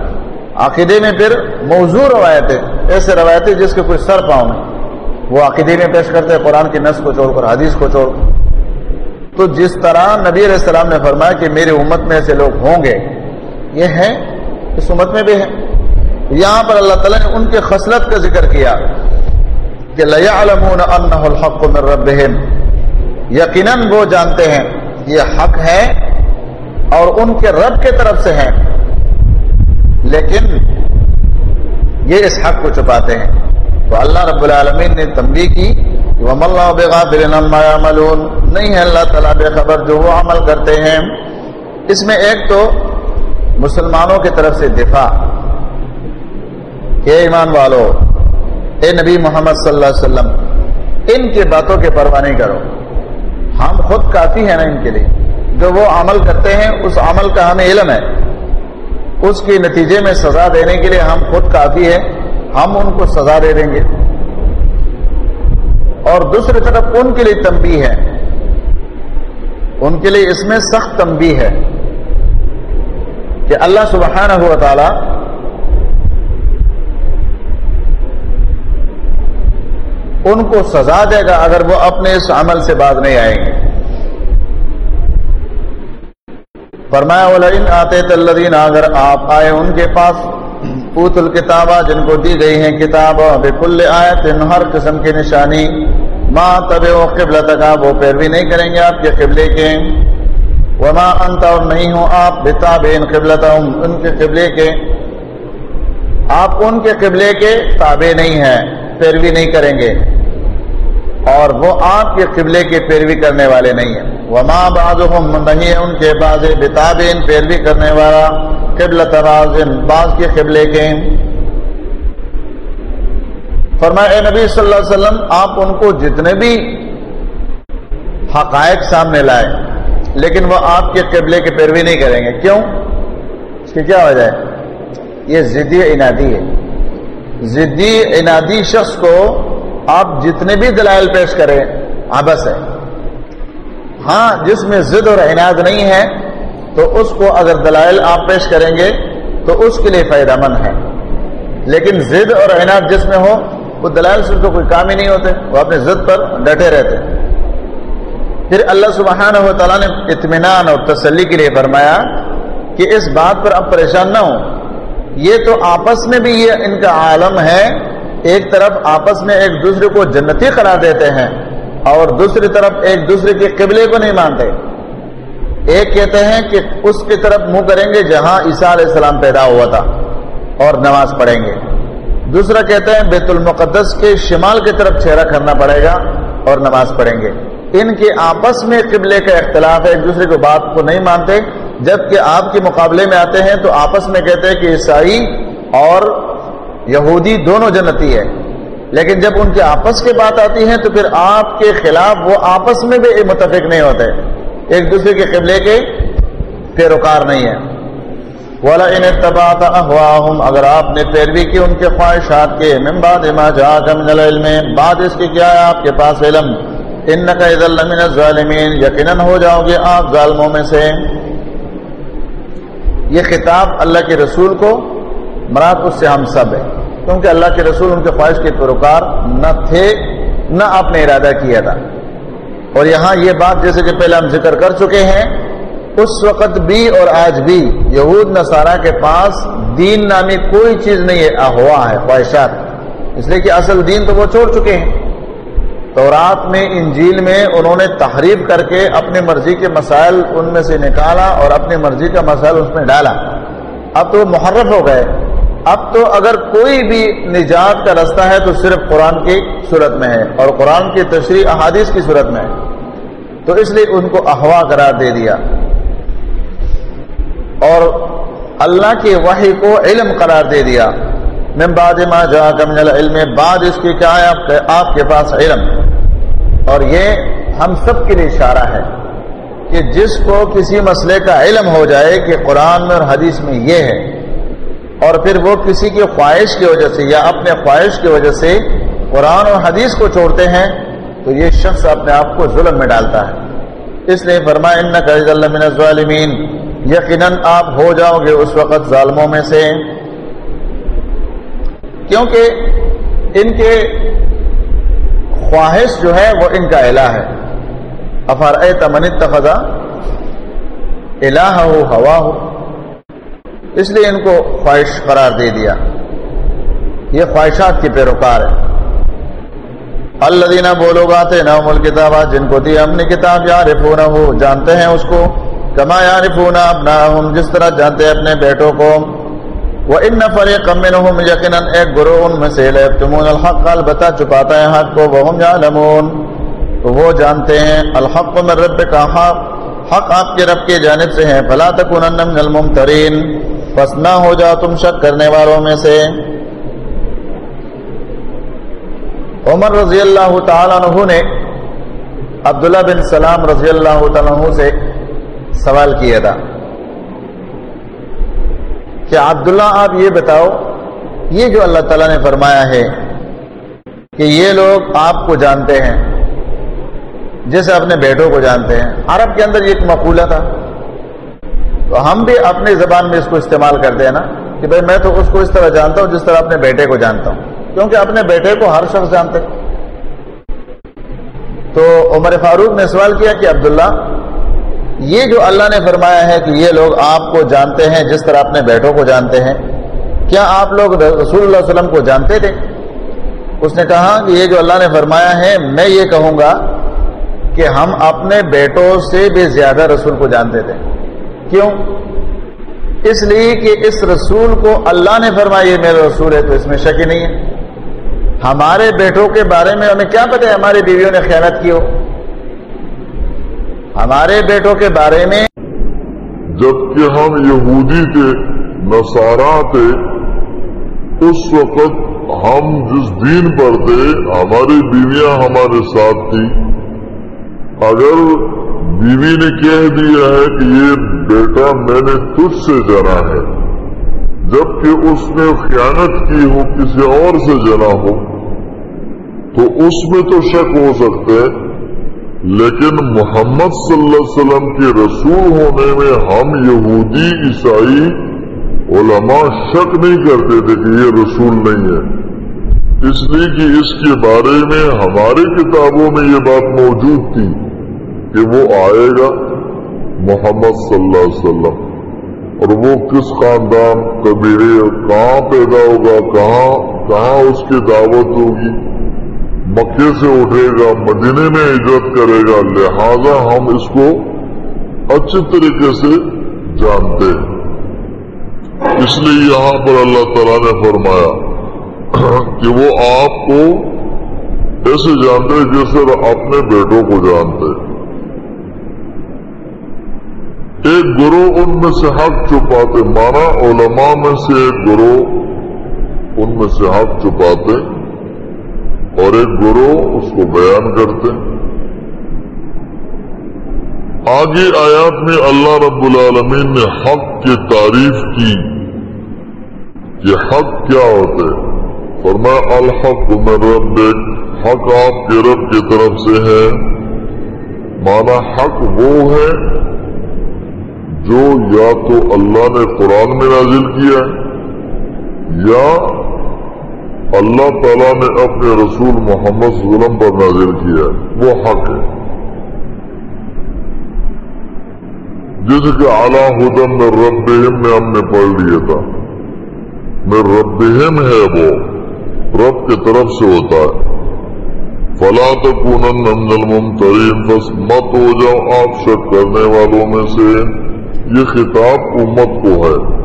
عقیدے میں پھر موضوع، روایتیں۔ ایسے روایتیں جس کے کوئی سر پاؤں میں۔ وہ عقیدے میں پیش کرتے ہیں، قرآن کی نس کو چھوڑ کر، حدیث کو چھوڑ کر۔ تو جس طرح نبی علیہ السلام نے فرمایا کہ میرے امت میں ایسے لوگ ہوں گے، یہ ہے اس امت میں بھی ہے یہاں پر اللہ تعالیٰ نے ان کے خصلت کا ذکر کیا کہ الحق من ربهم۔ یقیناً وہ جانتے ہیں یہ حق ہے اور ان کے رب کے طرف سے ہے لیکن یہ اس حق کو چھپاتے ہیں۔ تو اللہ رب العالمین نے تنبیہ کی وم اللہ بغافل عما يعملون نہیں ہے اللہ تعالیٰ بے خبر جو وہ عمل کرتے ہیں۔ اس میں ایک تو مسلمانوں کی طرف سے دفاع۔ اے ایمان والو، اے نبی محمد صلی اللہ علیہ وسلم، ان کی باتوں کے پرواہ نہیں کرو۔ ہم خود کافی ہیں نا ان کے لیے۔ جو وہ عمل کرتے ہیں، اس عمل کا ہمیں علم ہے۔ اس کے نتیجے میں سزا دینے کے لیے ہم خود کافی ہیں۔ ہم ان کو سزا دے دیں گے۔ اور دوسری طرف ان کے لیے تمبی ہے۔ ان کے لیے اس میں سخت تمبی ہے کہ اللہ سبحانہ ہوا تعالی ان کو سزا دے گا اگر وہ اپنے اس عمل سے بعد نہیں آئیں گے۔ فرمایا آتے تلدین اگر آپ آئے ان کے پاس اوت الکتابہ جن کو دی گئی ہیں کتاب بکل آیت ہر قسم کی نشانی۔ ماں طب و قبل تک وہ پیروی نہیں کریں گے آپ کے قبلے کے۔ وما انت اور نہیں ہوں آپ بتاب ان قبلت ان کے قبلے کے۔ آپ ان کے قبلے کے تابع نہیں ہیں، پیروی نہیں کریں گے۔ اور وہ آپ کے قبلے کے پیروی کرنے والے نہیں ہیں۔ وما بعض نہیں ہے ان کے بعض بتاب پیروی کرنے والا۔ قبل بعض کے قبلے کے۔ فرمایا، اے نبی صلی اللہ علیہ وسلم، آپ ان کو جتنے بھی حقائق سامنے لائے، لیکن وہ آپ کے قبلے کی پیروی نہیں کریں گے۔ کیوں؟ اس کی کیا وجہ ہے؟ یہ ضدی انادی ہے۔ ضدی انادی شخص کو آپ جتنے بھی دلائل پیش کریں آبس ہے۔ ہاں جس میں ضد اور عناد نہیں ہے تو اس کو اگر دلائل آپ پیش کریں گے تو اس کے لیے فائدہ مند ہے۔ لیکن ضد اور عناد جس میں ہو، وہ دلائل سے تو کوئی کام ہی نہیں ہوتے، وہ اپنے ضد پر ڈٹے رہتے۔ پھر اللہ سبحانہ و تعالیٰ نے اطمینان اور تسلی کے لیے فرمایا کہ اس بات پر اب پریشان نہ ہو یہ تو آپس میں بھی یہ ان کا عالم ہے، ایک طرف آپس میں ایک دوسرے کو جنتی قرار دیتے ہیں اور دوسری طرف ایک دوسرے کے قبلے کو نہیں مانتے۔ ایک کہتے ہیں کہ اس کی طرف منہ کریں گے جہاں عیسیٰ علیہ السلام پیدا ہوا تھا اور نماز پڑھیں گے۔ دوسرا کہتے ہیں بیت المقدس کے شمال کی طرف چہرہ کرنا پڑے گا اور نماز پڑھیں گے۔ ان کے آپس میں قبلے کا اختلاف ہے، ایک دوسرے کو بات کو نہیں مانتے۔ جبکہ آپ کے مقابلے میں آتے ہیں تو آپس میں کہتے ہیں کہ عیسائی اور یہودی دونوں جنتی ہے لیکن جب ان کے آپس کی بات آتی ہے تو پھر آپ کے خلاف وہ آپس میں بھی متفق نہیں ہوتے۔ ایک دوسرے کے قبلے کے پیروکار نہیں ہے ولا ان تباہ احواہم اگر آپ نے پیروی کی ان کے خواہشات کے، من بعد ما جاءک من العلم، بعد اس کی کیا ہے آپ کے پاس علم؟ انک اذا لمن الظالمین یقینا ہو جاؤ گے آپ ظالموں میں سے۔ یہ خطاب اللہ کے رسول کو، مراد اس سے ہم سب ہے کیونکہ اللہ کے رسول ان کے خواہش کے پیروکار نہ تھے، نہ آپ نے ارادہ کیا تھا۔ اور یہاں یہ بات جیسے کہ پہلے ہم ذکر کر چکے ہیں، اس وقت بھی اور آج بھی یہود نصارہ کے پاس دین نامی کوئی چیز نہیں ہے ہوا ہے، خواہشات۔ اس لیے کہ اصل دین تو وہ چھوڑ چکے ہیں۔ تو رات میں، انجیل میں انہوں نے تحریف کر کے اپنی مرضی کے مسائل ان میں سے نکالا اور اپنی مرضی کا مسائل اس میں ڈالا۔ اب تو وہ محرف ہو گئے۔ اب تو اگر کوئی بھی نجات کا رستہ ہے تو صرف قرآن کی صورت میں ہے اور قرآن کی تشریح احادیث کی صورت میں ہے۔ تو اس لیے ان کو احوا قرار دے دیا۔ اور اللہ کی وحی کو علم قرار دے دیا۔ من بعد ما جا من العلم، بعد اس کی کیا ہے آپ کے پاس علم۔ اور یہ ہم سب کے لیے اشارہ ہے کہ جس کو کسی مسئلے کا علم ہو جائے کہ قرآن میں اور حدیث میں یہ ہے۔ اور پھر وہ کسی کی خواہش کی وجہ سے یا اپنے خواہش کی وجہ سے قرآن اور حدیث کو چھوڑتے ہیں، تو یہ شخص اپنے آپ کو ظلم میں ڈالتا ہے۔ اس لیے فرمایا ان کا من الظالمین یقیناً آپ ہو جاؤ گے اس وقت ظالموں میں سے۔ کیونکہ ان کے خواہش جو ہے وہ ان کا الہ ہے۔ افر اے تمن تخذا الہ ہو ہوا ہو اس لیے ان کو خواہش قرار دے دیا۔ یہ خواہشات کی پیروکار ہے اللہ دینا بولو گاتے نہ مل جن کو دی ہم نے کتاب یا رفو نہ جانتے ہیں اس کو۔ کما یا رفو اپنا ہم جس طرح جانتے ہیں اپنے بیٹوں کو۔ وہ ان نفر کم یقیناً ایک گرو ان میں سے تمون الحق، البتہ چھپاتا ہے حق کو وہ جالمون تو وہ جانتے ہیں، الحق میں رب کا حق حق آپ کے رب کی جانب سے ہے فلا تکونن من الممترین پس نہ ہو جاؤ تم شک کرنے والوں میں سے۔ عمر رضی اللہ تعالیٰ عنہ نے عبداللہ بن سلام رضی اللہ تعالیٰ عنہ سے سوال کیا تھا کہ عبداللہ آپ یہ بتاؤ، یہ جو اللہ تعالیٰ نے فرمایا ہے کہ یہ لوگ آپ کو جانتے ہیں، جیسے اپنے بیٹوں کو جانتے ہیں۔ عرب کے اندر یہ ایک مقولہ تھا۔ تو ہم بھی اپنی زبان میں اس کو استعمال کرتے ہیں نا کہ بھائی میں تو اس کو اس طرح جانتا ہوں، جس طرح اپنے بیٹے کو جانتا ہوں۔ کیونکہ اپنے بیٹے کو ہر شخص جانتے تو عمر فاروق نے سوال کیا کہ عبداللہ، یہ جو اللہ نے فرمایا ہے کہ یہ لوگ آپ کو جانتے ہیں، جس طرح اپنے بیٹوں کو جانتے ہیں، کیا آپ لوگ رسول اللہ علیہ وسلم کو جانتے تھے؟ اس نے کہا کہ یہ جو اللہ نے فرمایا ہے، میں یہ کہوں گا کہ ہم اپنے بیٹوں سے بھی زیادہ رسول کو جانتے تھے۔ کیوں؟ اس لیے کہ اس رسول کو اللہ نے فرمایا، یہ میرا رسول ہے تو اس میں شک ہی نہیں ہے۔ ہمارے بیٹوں کے بارے میں ہمیں کیا پتہ ہے؟ ہماری بیویوں نے خیالت کی ہو۔ ہمارے بیٹوں کے بارے میں جبکہ ہم یہودی تھے نصارہ تھے، اس وقت ہم جس دین پر تھے، ہماری بیویاں ہمارے ساتھ تھی اگر بیوی نے کہہ دیا ہے کہ یہ بیٹا میں نے تجھ سے جنا ہے۔ جبکہ اس نے خیانت کی ہو، کسی اور سے جنا ہو، تو اس میں تو شک ہو سکتا ہے۔ لیکن محمد صلی اللہ علیہ وسلم کے رسول ہونے میں ہم یہودی، عیسائی علماء شک نہیں کرتے تھے کہ یہ رسول نہیں ہے۔ اس لیے کہ اس کے بارے میں ہماری کتابوں میں یہ بات موجود تھی کہ وہ آئے گا۔ محمد صلی اللہ علیہ وسلم۔ اور وہ کس خاندان قبیلے کہاں پیدا ہوگا، کہاں کہاں اس کی دعوت ہوگی؟ مکے سے اٹھے گا، مدینے میں ہجرت کرے گا، لہذا ہم اس کو اچھے طریقے سے جانتے ہیں۔ اس لیے یہاں پر اللہ تعالیٰ نے فرمایا کہ وہ آپ کو ایسے جانتے جیسے اپنے بیٹوں کو جانتے ایک گروہ ان میں سے حق چھپاتے، مانا علماء میں سے ایک گروہ ان میں سے حق چھپاتے اور ایک گرو اس کو بیان کرتے۔ آگے آیات میں اللہ رب العالمین نے حق کی تعریف کی کہ حق کیا ہوتے فرمایا، الحق میں رب حق آپ کے رب کی طرف سے ہے۔ مانا حق وہ ہے جو یا تو اللہ نے قرآن میں نازل کیا ہے، یا اللہ تعالیٰ نے اپنے رسول محمد صلی پر نازل کیا ہے، وہ حق ہے۔ جس کے اعلیٰ ہدم میں رب میں ہم نے پڑھ لیا تھا۔ میں رب ہے وہ، رب کی طرف سے ہوتا ہے۔ فلا تکونن من الممترین بس مت ہو جاؤ آپ شک کرنے والوں میں سے یہ خطاب امت کو ہے۔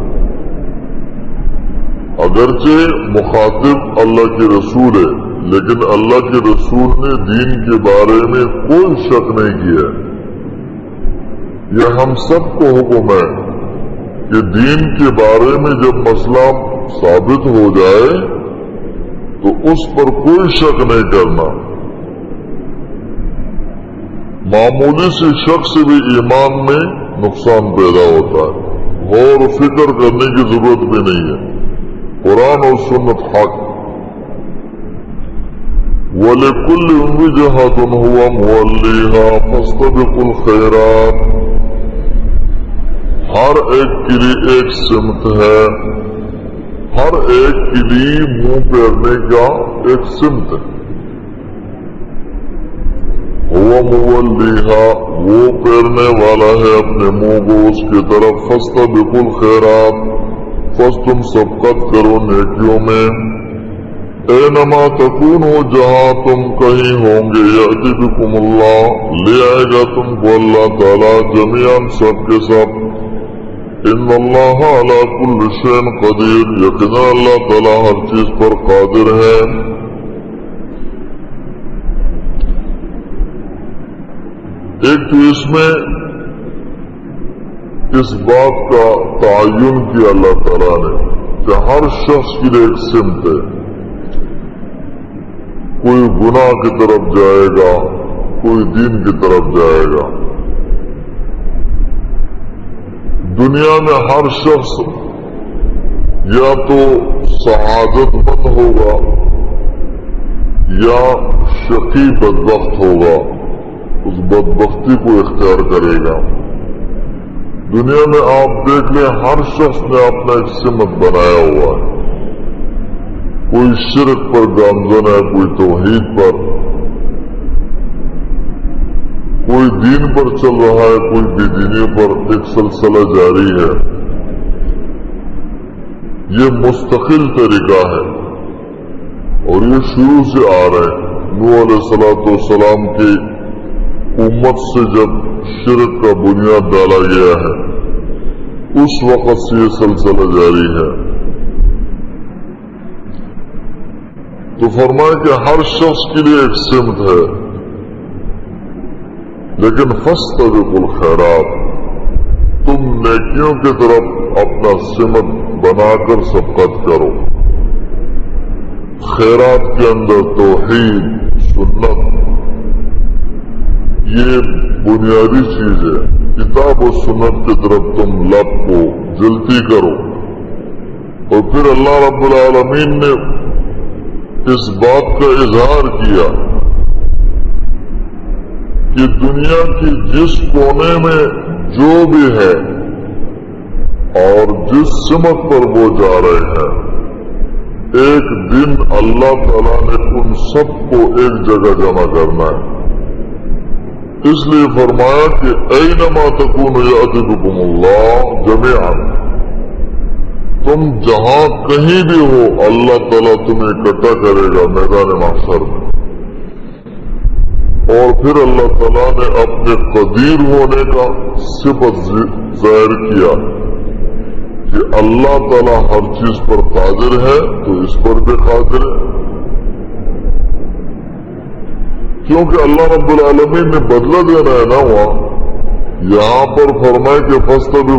اگرچہ مخاطب اللہ کے رسول ہے، لیکن اللہ کے رسول نے دین کے بارے میں کوئی شک نہیں کیا۔ یہ ہم سب کو حکم ہے کہ دین کے بارے میں جب مسئلہ ثابت ہو جائے، تو اس پر کوئی شک نہیں کرنا۔ معمولی سے شک سے بھی ایمان میں نقصان پیدا ہوتا ہے۔ غور و فکر کرنے کی ضرورت بھی نہیں ہے۔ قرآن اور سنت حق۔ وَلِكُلِّ وِجْهَةٌ هُوَ مُوَلِّيهَا فَاسْتَبِقُوا الْخَيْرَاتِ۔ ہر ایک کے لیے ایک سمت ہے۔ ہر ایک کے لیے منہ پھیرنے کا ایک سمت۔ ہے وہ مولیحا وہ پھیرنے والا ہے اپنے منہ کو اس کی طرف۔ فستا بالکل خیرات بس تم سبقت کرو نیکیوں میں۔ اے نما تکون ہو جہاں تم کہیں ہوں گے یعجبکم اللہ۔ لے آئے گا تم کو اللہ تعالی جمیان سب کے سب۔ ان اللہ علی کل شین قدیر، یقینا اللہ تعالی ہر چیز پر قادر ہے۔ ایک تو اس میں اس بات کا تعین کیا اللہ تعالیٰ نے کہ ہر شخص کے لیے ایک سمت ہے۔ کوئی گناہ کی طرف جائے گا، کوئی دین کی طرف جائے گا۔ دنیا میں ہر شخص یا تو سعادت مند ہوگا یا شقی بدبخت ہوگا۔ اس بدبختی کو اختیار کرے گا۔ دنیا میں آپ دیکھ لیں، ہر شخص نے اپنا ایک سمت بنایا ہوا ہے۔ کوئی شرک پر گامزن ہے، کوئی توحید پر۔ کوئی دین پر چل رہا ہے، کوئی بے دینی پر ایک سلسلہ جاری ہے۔ یہ مستقل طریقہ ہے۔ اور یہ شروع سے آ رہے ہیں۔ نو علیہ سلاۃ والسلام کی امت سے جب شرک کا بنیاد ڈالا گیا ہے، اس وقت سے یہ سلسلہ جاری ہے۔ تو فرمائے کہ ہر شخص کے لیے ایک سمت ہے، لیکن فسٹ بالکل خیرات تم نیکیوں کی طرف اپنا سمت بنا کر سبقت کرو۔ خیرات کے اندر توحید، سنت یہ بنیادی چیز ہے۔ کتاب و سنت کی طرف تم لب کو جلتی کرو۔ اور پھر اللہ رب العالمین نے اس بات کا اظہار کیا کہ دنیا کی جس کونے میں جو بھی ہے اور جس سمت پر وہ جا رہے ہیں، ایک دن اللہ تعالی نے ان سب کو ایک جگہ جمع کرنا ہے۔ اس لیے فرمایا کہ اینما تکون یعذبکم اللہ جميعا تم جہاں کہیں بھی ہو، اللہ تعالیٰ تمہیں اکٹھا کرے گا میدان محشر میں۔ اور پھر اللہ تعالیٰ نے اپنے قدیر ہونے کا صفت ظاہر کیا کہ اللہ تعالیٰ ہر چیز پر قادر ہے تو اس پر بھی قادر ہے۔ کیونکہ اللہ رب العالمین نے بدلہ دینا ہے نا وہاں، یہاں پر فرمائے کہ فسٹ بھی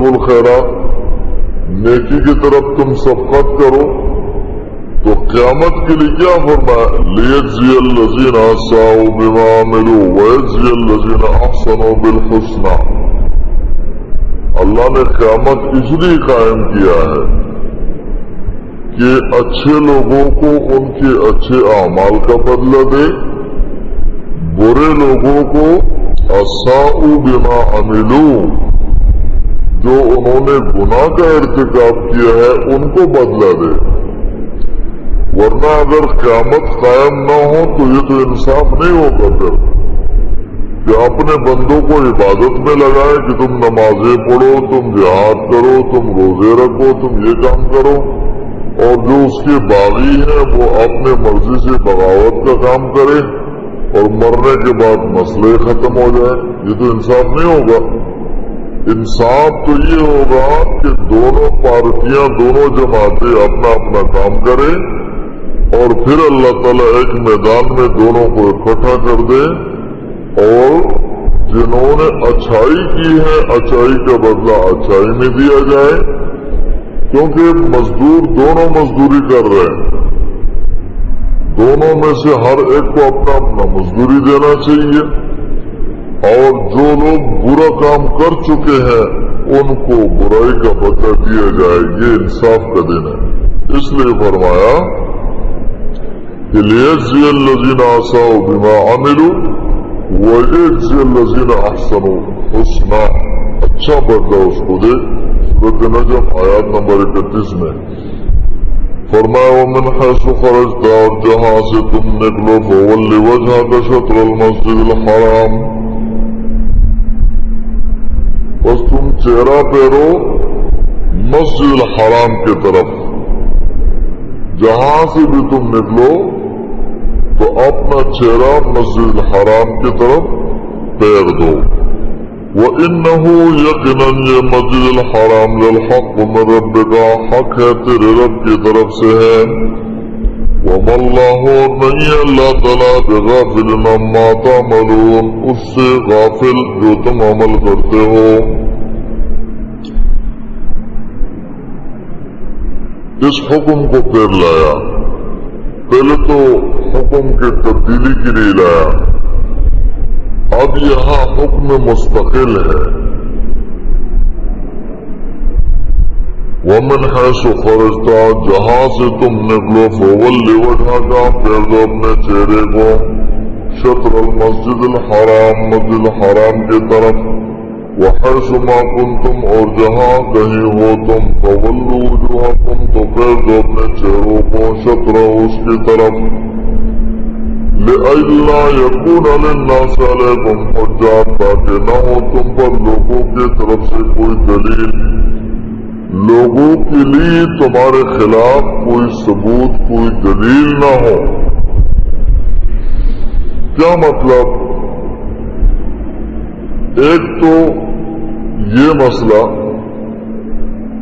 نیکی کی طرف تم سبقت کرو۔ تو قیامت کے لیے کیا فرمایا؟ لیجزی الذین آساؤ بما عملوا ویجزی الذین احسنوا بالحسنہ۔ اللہ نے قیامت اس لیے قائم کیا ہے کہ اچھے لوگوں کو ان کے اچھے اعمال کا بدلہ دے۔ برے لوگوں کو اصاؤ بما عملو۔ جو انہوں نے گناہ کا ارتکاب کیا ہے، ان کو بدلہ دے۔ ورنہ اگر قیامت قائم نہ ہو، تو یہ تو انصاف نہیں ہوگا پھر کہ اپنے بندوں کو عبادت میں لگائے کہ تم نمازیں پڑھو، تم جہاد کرو، تم روزے رکھو، تم یہ کام کرو۔ اور جو اس کے باغی ہیں، وہ اپنے مرضی سے بغاوت کا کام کرے اور مرنے کے بعد مسئلے ختم ہو جائے یہ تو انصاف نہیں ہوگا۔ انصاف تو یہ ہوگا کہ دونوں پارٹیاں، دونوں جماعتیں اپنا اپنا کام کریں اور پھر اللہ تعالیٰ ایک میدان میں دونوں کو اکٹھا کر دے اور جنہوں نے اچھائی کی ہے، اچھائی کا بدلہ اچھائی میں دیا جائے۔ کیونکہ مزدور دونوں مزدوری کر رہے ہیں۔ دونوں میں سے ہر ایک کو اپنا اپنا مزدوری دینا چاہیے۔ اور جو لوگ برا کام کر چکے ہیں، ان کو برائی کا بدلہ دیا جائے، یہ انصاف کا دن ہے۔ اس لیے فرمایا کہ لیجزی الذین آساؤ بما عملو ویجزی الذین احسنوا حسنا اچھا بدلہ اس کو دے۔ سورت نجم، آیات نمبر اکتیس میں۔ فرمایا، ومن حیث خرجتا اور جہاں سے تم نکلو فولی وجہ کا شطر المسجد الحرام. بس تم چہرہ پیرو مسجد الحرام کی طرف۔ جہاں سے بھی تم نکلو، تو اپنا چہرہ مسجد الحرام کی طرف پیر دو۔ وَإِنَّهُ يَقِنًا یہ مسجد الحرام للحق من ربك حق ہے تیرے رب کی طرف سے ہے وَمَا اللَّهُ نہیں اللہ تعالیٰ بغافل مما تعملون. اس سے غافل، جو تم عمل کرتے ہو. اس حکم کو پھر لایا، پہلے تو حکم کے تبدیلی کے لیے لایا. اب یہاں حکم مستقل ہے۔ ومن ہے سو جہاں سے تم نکلو، فول لیوٹا کا پھر دو اپنے چہرے کو، شطر المسجد الحرام، مسجد الحرام کی طرف۔ وہ ہر سما کن تم اور جہاں کہیں ہو تم فولو جو تم تو پھر دو اپنے چہروں کو شطر اس کی طرف۔ لئلا یکون للناس علیکم حجات تاکہ نہ ہو تم پر لوگوں کے طرف سے کوئی دلیل، لوگوں کے لیے تمہارے خلاف کوئی ثبوت، کوئی دلیل نہ ہو۔ کیا مطلب؟ ایک تو یہ مسئلہ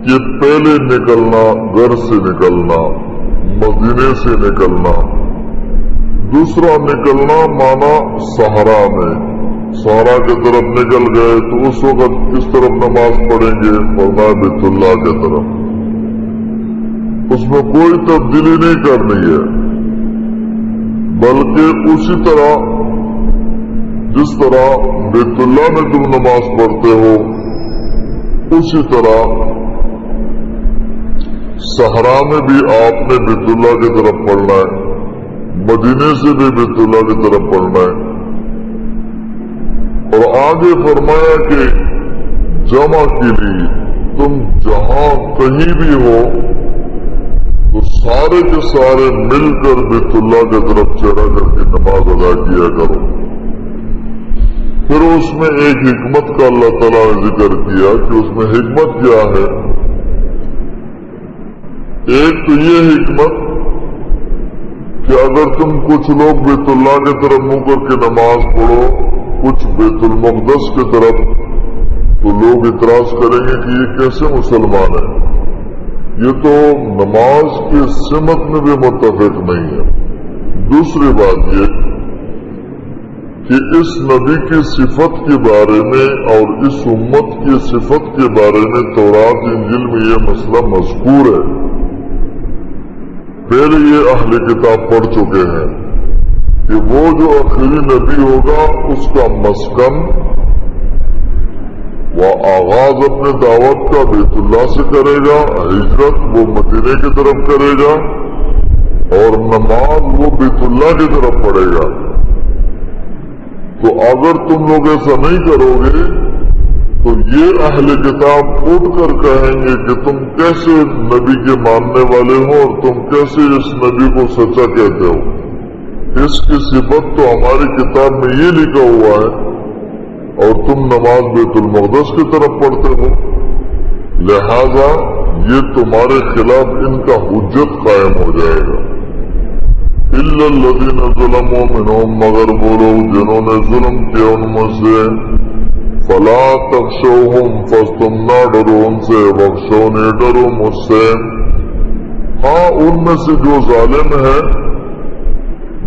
کہ پہلے نکلنا، گھر سے نکلنا، مدینے سے نکلنا دوسرا نکلنا مانا سہارا میں۔ سہارا کی طرف نکل گئے تو اس وقت کس طرف نماز پڑھیں گے فرما بیت اللہ کی طرف۔ اس میں کوئی تبدیلی نہیں کرنی ہے، بلکہ اسی طرح جس طرح بیت اللہ میں تم نماز پڑھتے ہو، اسی طرح سہارا میں بھی آپ نے بیت اللہ کی طرف پڑھنا ہے۔ مدینے سے بھی بیت اللہ کی طرف پڑھنا ہے۔ اور آگے فرمایا کہ جمع کے لیے تم جہاں کہیں بھی ہو، تو سارے کے سارے مل کر بیت اللہ کی طرف چڑھا کر کے نماز ادا کیا کرو۔ پھر اس میں ایک حکمت کا اللہ تعالیٰ نے ذکر کیا کہ اس میں حکمت کیا ہے۔ ایک تو یہ حکمت کہ اگر تم کچھ لوگ بیت اللہ کی طرف منہ کر کے نماز پڑھو، کچھ بیت المقدس کی طرف، تو لوگ اعتراض کریں گے کہ یہ کیسے مسلمان ہیں؟ یہ تو نماز کی سمت میں بھی متفق نہیں ہے۔ دوسری بات یہ کہ اس نبی کی صفت کے بارے میں اور اس امت کی صفت کے بارے میں تورات انجل میں یہ مسئلہ مذکور ہے۔ پہلے یہ اہل کتاب پڑھ چکے ہیں کہ وہ جو آخری نبی ہوگا، اس کا مسکن وہ آغاز اپنے دعوت کا بیت اللہ سے کرے گا، ہجرت وہ مدینے کی طرف کرے گا اور نماز وہ بیت اللہ کی طرف پڑے گا۔ تو اگر تم لوگ ایسا نہیں کرو گے تو یہ اہل کتاب اٹھ کر کہیں گے کہ تم کیسے نبی کے ماننے والے ہو اور تم کیسے اس نبی کو سچا کہتے ہو؟ اس کی صفت تو ہماری کتاب میں یہ لکھا ہوا ہے، اور تم نماز بیت المقدس کی طرف پڑھتے ہو۔ لہذا یہ تمہارے خلاف ان کا حجت قائم ہو جائے گا۔ الدین ظلم و مگر وہ لوگ جنہوں نے ظلم کیا ان میں سے فلا تخشو ہوں نہ ڈرو ان سے بخشو نے ڈرو مجھ سے ہاں ان میں سے جو ظالم ہے،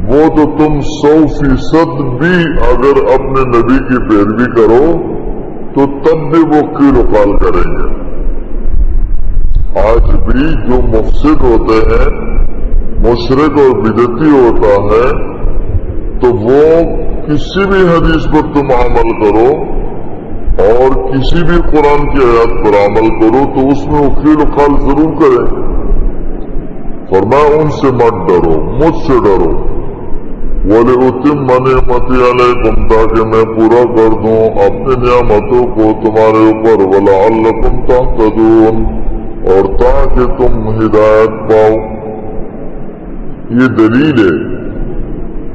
وہ تو تم سو فیصد بھی اگر اپنے نبی کی پیروی کرو، تو تب بھی وہ کی رکال کریں گے؟ آج بھی جو مفسد ہوتے ہیں، مشرق اور بدتی ہوتا ہے، تو وہ کسی بھی حدیث پر تم عمل کرو اور کسی بھی قرآن کی آیات پر عمل کرو تو اس میں وہ کی رکال ضرور کریں۔ اور میں ان سے مت ڈرو، مجھ سے ڈرو۔ بولے اتم منے متی علیکم تاکہ میں پورا کر دوں اپنے نعمتوں کو تمہارے اوپر۔ ولا الکم تحتدون اور تاکہ تم ہدایت پاؤ۔ یہ دلیل ہے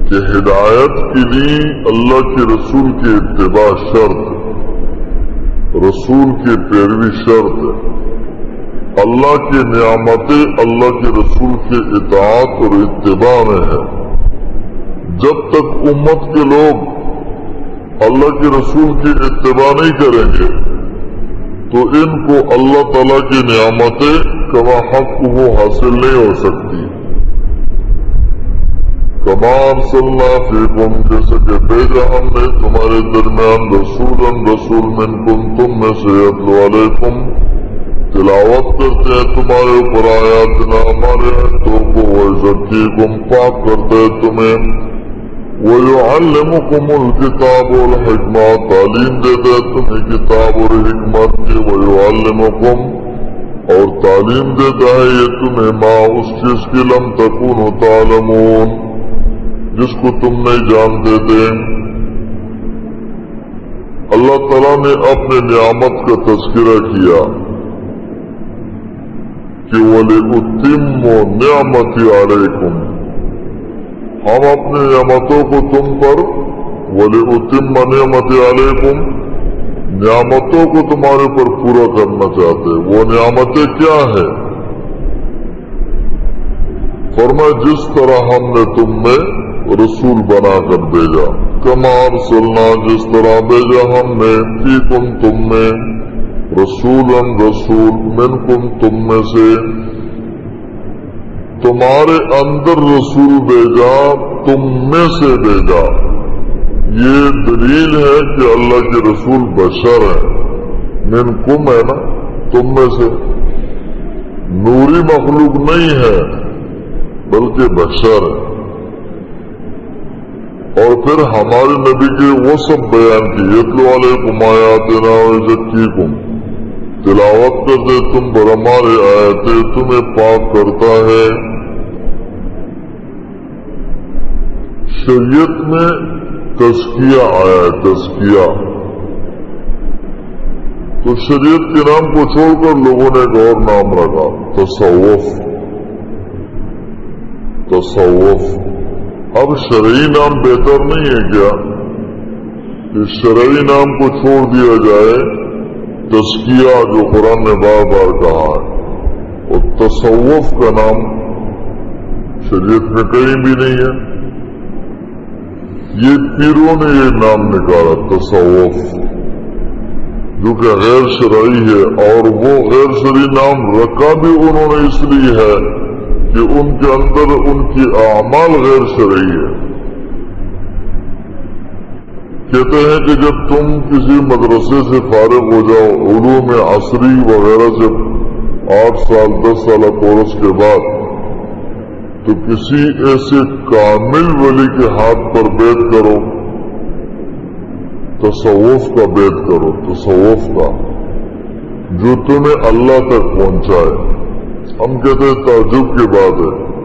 کہ ہدایت کے لیے اللہ کے رسول کی اتباع شرط رسول کی پیروی شرط اللہ کی نعمتیں اللہ کے رسول کے اطاعت اور اتباع میں ہے جب تک امت کے لوگ اللہ کے رسول کی اتباع نہیں کریں گے، تو ان کو اللہ تعالی کی نعمتیں کما حق وہ حاصل نہیں ہو سکتی۔ کمار صلاح فیکم، جیسے کہ بھیجا ہم نے تمہارے درمیان رسول رسول من کم تم میں سے والے تلاوت کرتے ہیں تمہارے اوپر آیا نہ ہمارے تو کو ذکی گم پاک کرتے تمہیں۔ ويعلمكم الكتاب والحكمة، تعلیم دیتا ہے تمہیں کتاب اور حکمت کی۔ ويعلمكم، اور تعلیم دیتا ہے یہ تمہیں ماں اس چیز کی لم تکون تعلمون۔ جس کو تم نہیں جانتے تھے۔ اللہ تعالیٰ نے اپنے نعمت کا تذکرہ کیا کہ ولی اتم و نعمتی علیکم ہم اپنے نعمتوں کو تم پر ولی اتم نعمت علیکم نعمتوں کو تمہارے پر پورا کرنا چاہتے وہ نعمتیں کیا ہیں؟ فرما جس طرح ہم نے تم میں رسول بنا کر بھیجا۔ کمار سلنا جس طرح بھیجا ہم نے کی کم تم میں۔ رسول رسول من کم تم میں سے۔ تمہارے اندر رسول بھیجا، تم میں سے بھیجا۔ یہ دلیل ہے کہ اللہ کے رسول بشر ہے من کم ہے نا، تم میں سے۔ نوری مخلوق نہیں ہے، بلکہ بشر ہے۔ اور پھر ہمارے نبی کے وہ سب بیان کی، یتلو والے کمایا تیرا تلاوت کر دے تم پر ہمارے آئے تھے تمہیں پاک کرتا ہے۔ شریعت میں تزکیہ آیا ہے، تزکیہ۔ تو شریعت کے نام کو چھوڑ کر لوگوں نے ایک اور نام رکھا، تصوف۔ تصوف۔ اب شرعی نام بہتر نہیں ہے کیا کہ شرعی نام کو چھوڑ دیا جائے تسکیہ جو قرآن نے بار بار کہا ہے اور تصوف کا نام شریعت میں کہیں بھی نہیں ہے۔ یہ پیروں نے یہ نام نکالا، تصوف۔ جو کہ غیر شرعی ہے اور وہ غیر شرعی نام رکھا بھی انہوں نے اس لیے ہے کہ ان کے اندر ان کی اعمال غیر شرعی ہے۔ کہتے ہیں کہ جب تم کسی مدرسے سے فارغ ہو جاؤ، علوم عصری وغیرہ سے آٹھ سال، دس سال کورس کے بعد، تو کسی ایسے کامل ولی کے ہاتھ پر بیت کرو، تصوف کا بیت کرو، تصوف کا، جو تمہیں اللہ تک پہنچائے۔ ہم کہتے ہیں تعجب کی بات ہے۔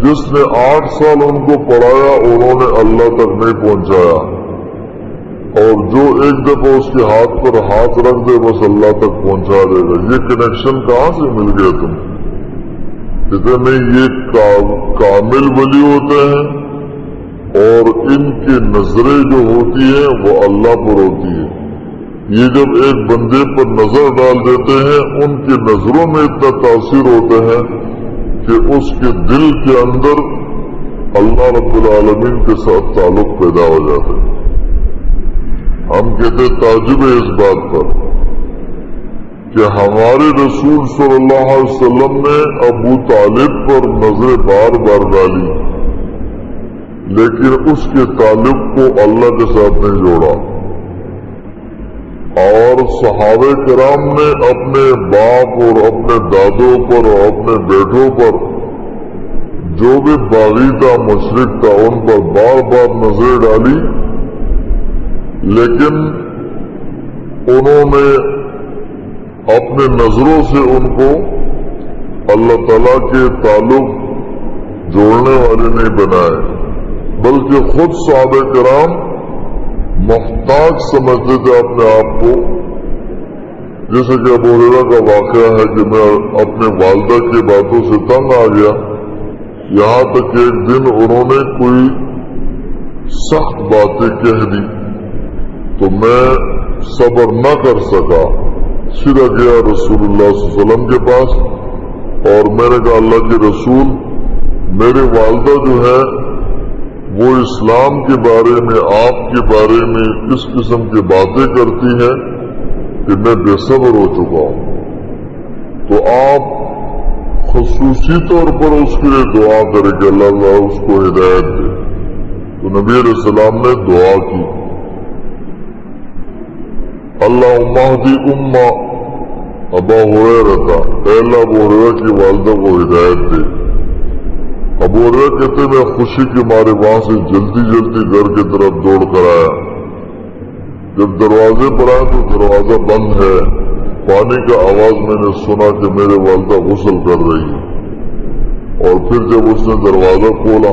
جس نے آٹھ سال ان کو پڑھایا، انہوں نے اللہ تک نہیں پہنچایا۔ اور جو ایک دفعہ اس کے ہاتھ پر ہاتھ رکھ دے، بس اللہ تک پہنچا دے گا۔ یہ کنیکشن کہاں سے مل گیا تم؟ کہتے نہیں، یہ کامل ولی ہوتے ہیں اور ان کی نظریں جو ہوتی ہیں، وہ اللہ پر ہوتی ہے یہ جب ایک بندے پر نظر ڈال دیتے ہیں، ان کی نظروں میں اتنا تاثیر ہوتے ہیں کہ اس کے دل کے اندر اللہ رب العالمین کے ساتھ تعلق پیدا ہو جاتا ہے۔ ہم کہتے تعجب ہے اس بات پر کہ ہمارے رسول صلی اللہ علیہ وسلم نے ابو طالب پر نظر بار بار ڈالی، لیکن اس کے طالب کو اللہ کے ساتھ نہیں جوڑا۔ اور صحابہ کرام نے اپنے باپ اور اپنے دادوں پر اور اپنے بیٹوں پر جو بھی باغیدہ مشرق تھا، ان پر بار بار نظر ڈالی۔ لیکن انہوں نے اپنے نظروں سے ان کو اللہ تعالی کے تعلق جوڑنے والے نہیں بنائے، بلکہ خود صحابہ کرام محتاج سمجھتے تھے اپنے آپ کو۔ جیسے کہ ابوریرا کا واقعہ ہے کہ میں اپنے والدہ کی باتوں سے تنگ آ گیا۔ یہاں تک کہ ایک دن انہوں نے کوئی سخت باتیں کہہ دی تو میں صبر نہ کر سکا۔ سیدھا گیا رسول اللہ صلی اللہ علیہ وسلم کے پاس اور میں نے کہا، اللہ کے رسول، میرے والدہ جو ہے وہ اسلام کے بارے میں، آپ کے بارے میں اس قسم کی باتیں کرتی ہیں کہ میں بے صبر ہو چکا ہوں۔ تو آپ خصوصی طور پر اس کے لیے دعا کرے کہ اللہ اللہ اس کو ہدایت دے۔ تو نبی علیہ السلام نے دعا کی۔ اللہ مہدی اما ابا ہو رہتا پہلا ابو ہوا کی والدہ کو ہدایت دے۔ ابو ہوا کہتے میں خوشی کے مارے وہاں سے جلدی جلدی گھر کی طرف دوڑ کر آیا۔ جب دروازے پر آئے تو دروازہ بند ہے۔ پانی کا آواز میں نے سنا کہ میرے والدہ غسل کر رہی ہے اور پھر جب اس نے دروازہ کھولا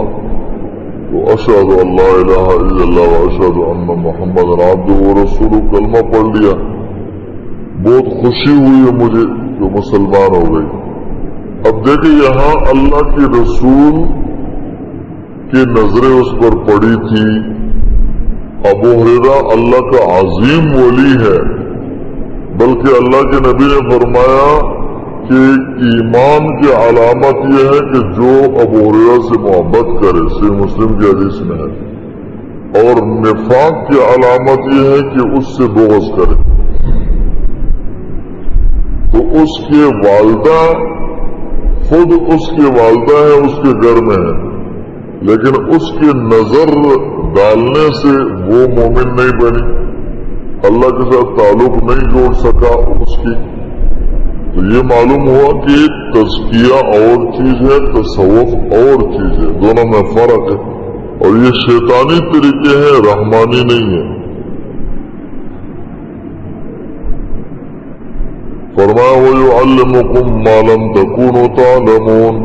تو اشد اللہ الہ الا اللہ اشد ان محمد رابد و رسول کلمہ پڑھ لیا۔ بہت خوشی ہوئی ہے مجھے جو مسلمان ہو گئی۔ اب دیکھیں یہاں اللہ کے رسول کی نظریں اس پر پڑی تھی۔ ابو حریرا اللہ کا عظیم ولی ہے، بلکہ اللہ کے نبی نے فرمایا کہ ایمان کی علامت یہ ہے کہ جو ابو سے محبت کرے سی مسلم کی حدیث میں ہے۔ اور نفاق کی علامت یہ ہے کہ اس سے بغض کرے۔ تو اس کے والدہ خود اس کے والدہ ہے اس کے گھر میں ہے لیکن اس کی نظر ڈالنے سے وہ مومن نہیں بنی۔ اللہ کے ساتھ تعلق نہیں جوڑ سکا اس کی۔ تو یہ معلوم ہوا کہ تزکیہ اور چیز ہے، تصوف اور چیز ہے۔ دونوں میں فرق ہے۔ اور یہ شیطانی طریقے ہیں، رحمانی نہیں ہے۔ فرمایا وہ جو المکم مالم تکون ہوتا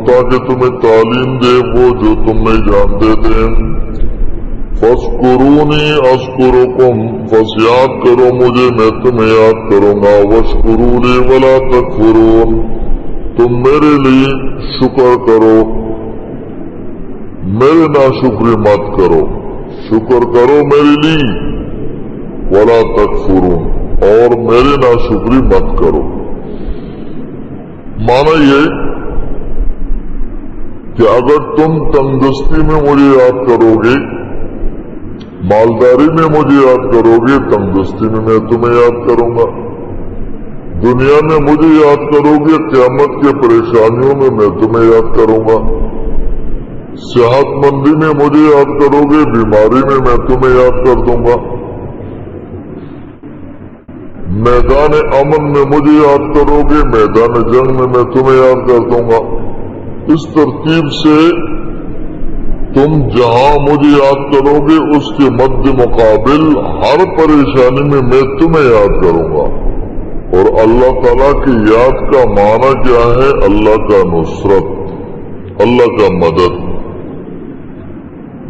تاکہ تمہیں تعلیم دے وہ جو تم نہیں جانتے تھے۔ فسکرونی اسکرکم فس یاد کرو مجھے، میں تمہیں یاد کروں گا۔ وشکرونی ولا تکفرون، تم میرے لیے شکر کرو۔ میرے ناشکری مت کرو۔ شکر کرو میرے لیے۔ ولا تکفرون، اور میرے ناشکری مت کرو۔ مانا یہ کہ اگر تم تندرستی میں مجھے یاد کرو گے، مالداری میں مجھے یاد کرو گے، تندرستی میں میں تمہیں یاد کروں گا۔ دنیا میں مجھے یاد کرو گے، قیامت کے پریشانیوں میں میں تمہیں یاد کروں گا۔ صحت مندی میں مجھے یاد کرو گے، بیماری میں میں تمہیں یاد کر دوں گا۔ میدان امن میں مجھے یاد کرو گے، میدان جنگ میں میں تمہیں یاد کر دوں گا۔ اس ترتیب سے تم جہاں مجھے یاد کرو گے، اس کے مد مقابل ہر پریشانی میں میں تمہیں یاد کروں گا۔ اور اللہ تعالیٰ کی یاد کا معنی کیا ہے؟ اللہ کا نصرت، اللہ کا مدد۔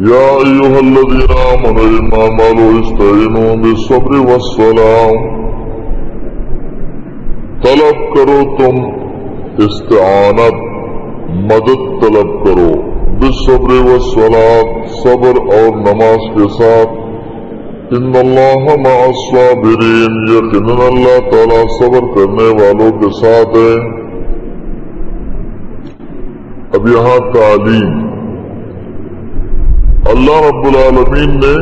یا ایوہ الذین آمنوا انما استعینوا بالصبر والسلام طلب کرو تم استعانت مدد طلب کرو بالصبر والصلاة صبر اور نماز کے ساتھ ان اللہ مع الصابرین یقیناً اللہ تعالی صبر کرنے والوں کے ساتھ ہے اب یہاں تعلیم اللہ رب العالمین نے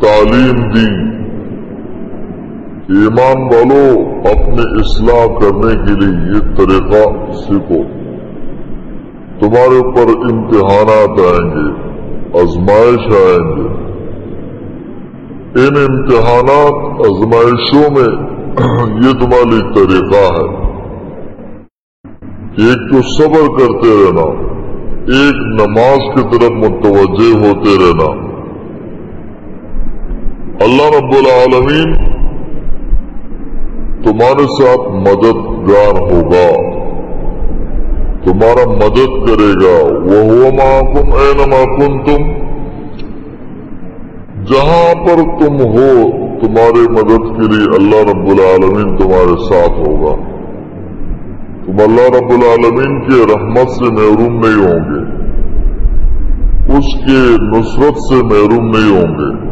تعلیم دی ایمان والوں اپنے اصلاح کرنے کے لیے یہ طریقہ سیکھو۔ تمہارے اوپر امتحانات آئیں گے، آزمائش آئیں گے۔ ان امتحانات، آزمائشوں میں یہ تمہاری طریقہ ہے۔ ایک تو صبر کرتے رہنا، ایک نماز کی طرف متوجہ ہوتے رہنا۔ اللہ رب العالمین تمہارے ساتھ مددگار ہوگا۔ تمہارا مدد کرے گا۔ وہ ہوا محکم اے نماکن تم جہاں پر تم ہو تمہاری مدد کے لیے اللہ رب العالمین تمہارے ساتھ ہوگا۔ تم اللہ رب العالمین کے رحمت سے محروم نہیں ہوں گے۔ اس کے نصرت سے محروم نہیں ہوں گے۔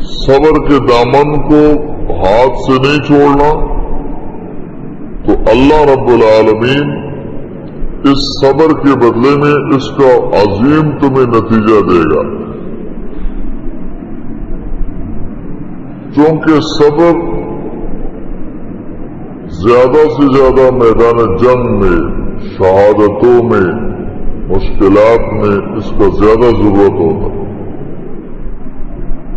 صبر کے دامن کو ہاتھ سے نہیں چھوڑنا، تو اللہ رب العالمین اس صبر کے بدلے میں اس کا عظیم تمہیں نتیجہ دے گا۔ چونکہ صبر زیادہ سے زیادہ میدان جنگ میں، شہادتوں میں، مشکلات میں اس کا زیادہ ضرورت ہوتا۔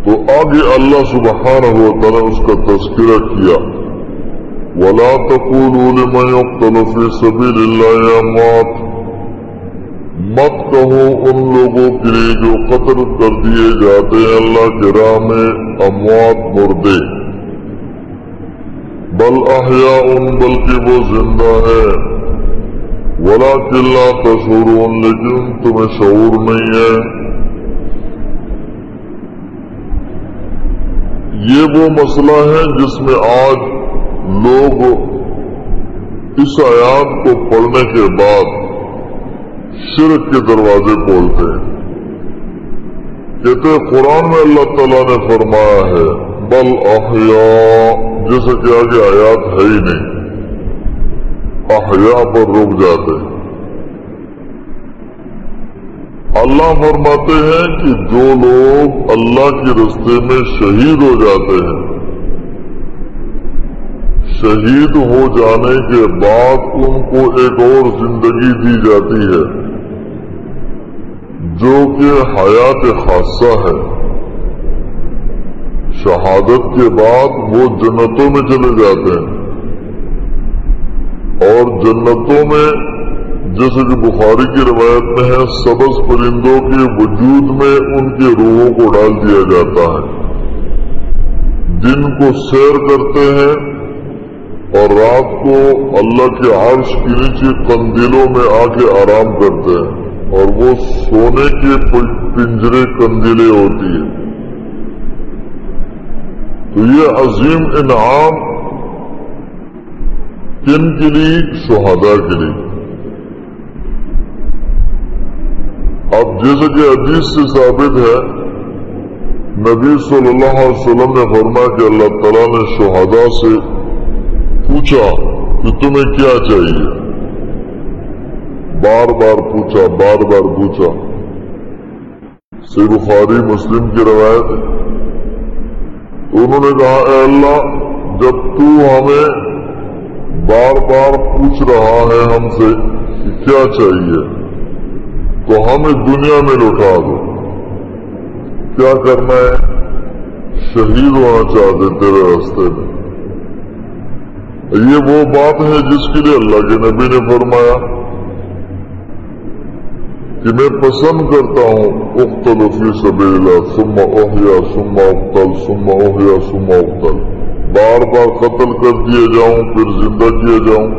تو آگے اللہ سبحانہ ہو تعالیٰ اس کا تذکرہ کیا۔ ولا تقولوا لمن يقتل في سبيل الله اموات مت کہو ان لوگوں کے لیے جو قتل کر دیے جاتے ہیں اللہ کے راہ میں، اموات، مردے۔ بل احیاء ان بلکہ وہ زندہ ہے ولا قلعہ تشور لیکن تمہیں شعور نہیں ہے۔ یہ وہ مسئلہ ہے جس میں آج لوگ اس آیات کو پڑھنے کے بعد شرک کے دروازے کھولتے ہیں۔ کہتے قرآن میں اللہ تعالیٰ نے فرمایا ہے، بل احیاء جیسے کہ آگے آیات ہے ہی نہیں۔ احیاء پر رک جاتے ہیں۔ اللہ فرماتے ہیں کہ جو لوگ اللہ کے رستے میں شہید ہو جاتے ہیں، شہید ہو جانے کے بعد ان کو ایک اور زندگی دی جاتی ہے، جو کہ حیات خاصہ ہے۔ شہادت کے بعد وہ جنتوں میں چلے جاتے ہیں اور جنتوں میں جیسے کہ بخاری کی روایت میں ہے، سبز پرندوں کے وجود میں ان کے روحوں کو ڈال دیا جاتا ہے۔ دن کو سیر کرتے ہیں اور رات کو اللہ کے عرش کے نیچے قندیلوں میں آ کے آرام کرتے ہیں۔ اور وہ سونے کے پنجرے قندیلیں ہوتی ہیں۔ تو یہ عظیم انعام کن کے لیے؟ شہدا کے لیے۔ اب جیسے کہ حدیث سے ثابت ہے، نبی صلی اللہ علیہ وسلم نے فرمایا کہ اللہ تعالیٰ نے شہدا سے پوچھا کہ تمہیں کیا چاہیے؟ بار بار پوچھا، بار بار پوچھا۔ سی بخاری مسلم کی روایت انہوں نے کہا، اے اللہ، جب تو ہمیں بار بار پوچھ رہا ہے ہم سے کہ کیا چاہیے؟ تو ہمیں دنیا میں لوٹا دو۔ کیا کرنا ہے؟ شہید ہونا چاہتے تیرے راستے میں۔ یہ وہ بات ہے جس کے لیے اللہ کے نبی نے فرمایا کہ میں پسند کرتا ہوں اختل فی سبیل ثم اوہیا ثم اختل ثم اوہیا ثم اختل بار بار قتل کر دیا جاؤں، پھر زندہ کیا جاؤں،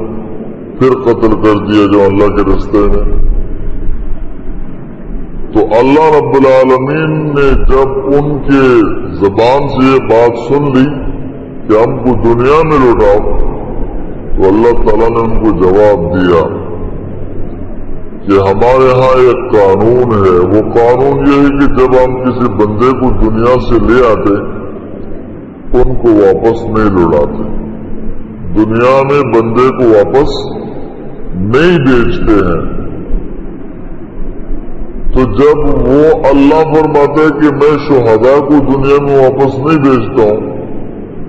پھر قتل کر دیا جاؤں اللہ کے رستے میں۔ تو اللہ رب العالمین نے جب ان کے زبان سے یہ بات سن لی کہ ہم کو دنیا میں لوٹاؤ تو اللہ تعالیٰ نے ان کو جواب دیا کہ ہمارے ہاں ایک قانون ہے۔ وہ قانون یہ ہے کہ جب ہم کسی بندے کو دنیا سے لے آتے، ان کو واپس نہیں لوٹاتے۔ دنیا میں بندے کو واپس نہیں بیچتے ہیں۔ تو جب وہ اللہ فرماتا ہے کہ میں شہدا کو دنیا میں واپس نہیں بھیجتا ہوں،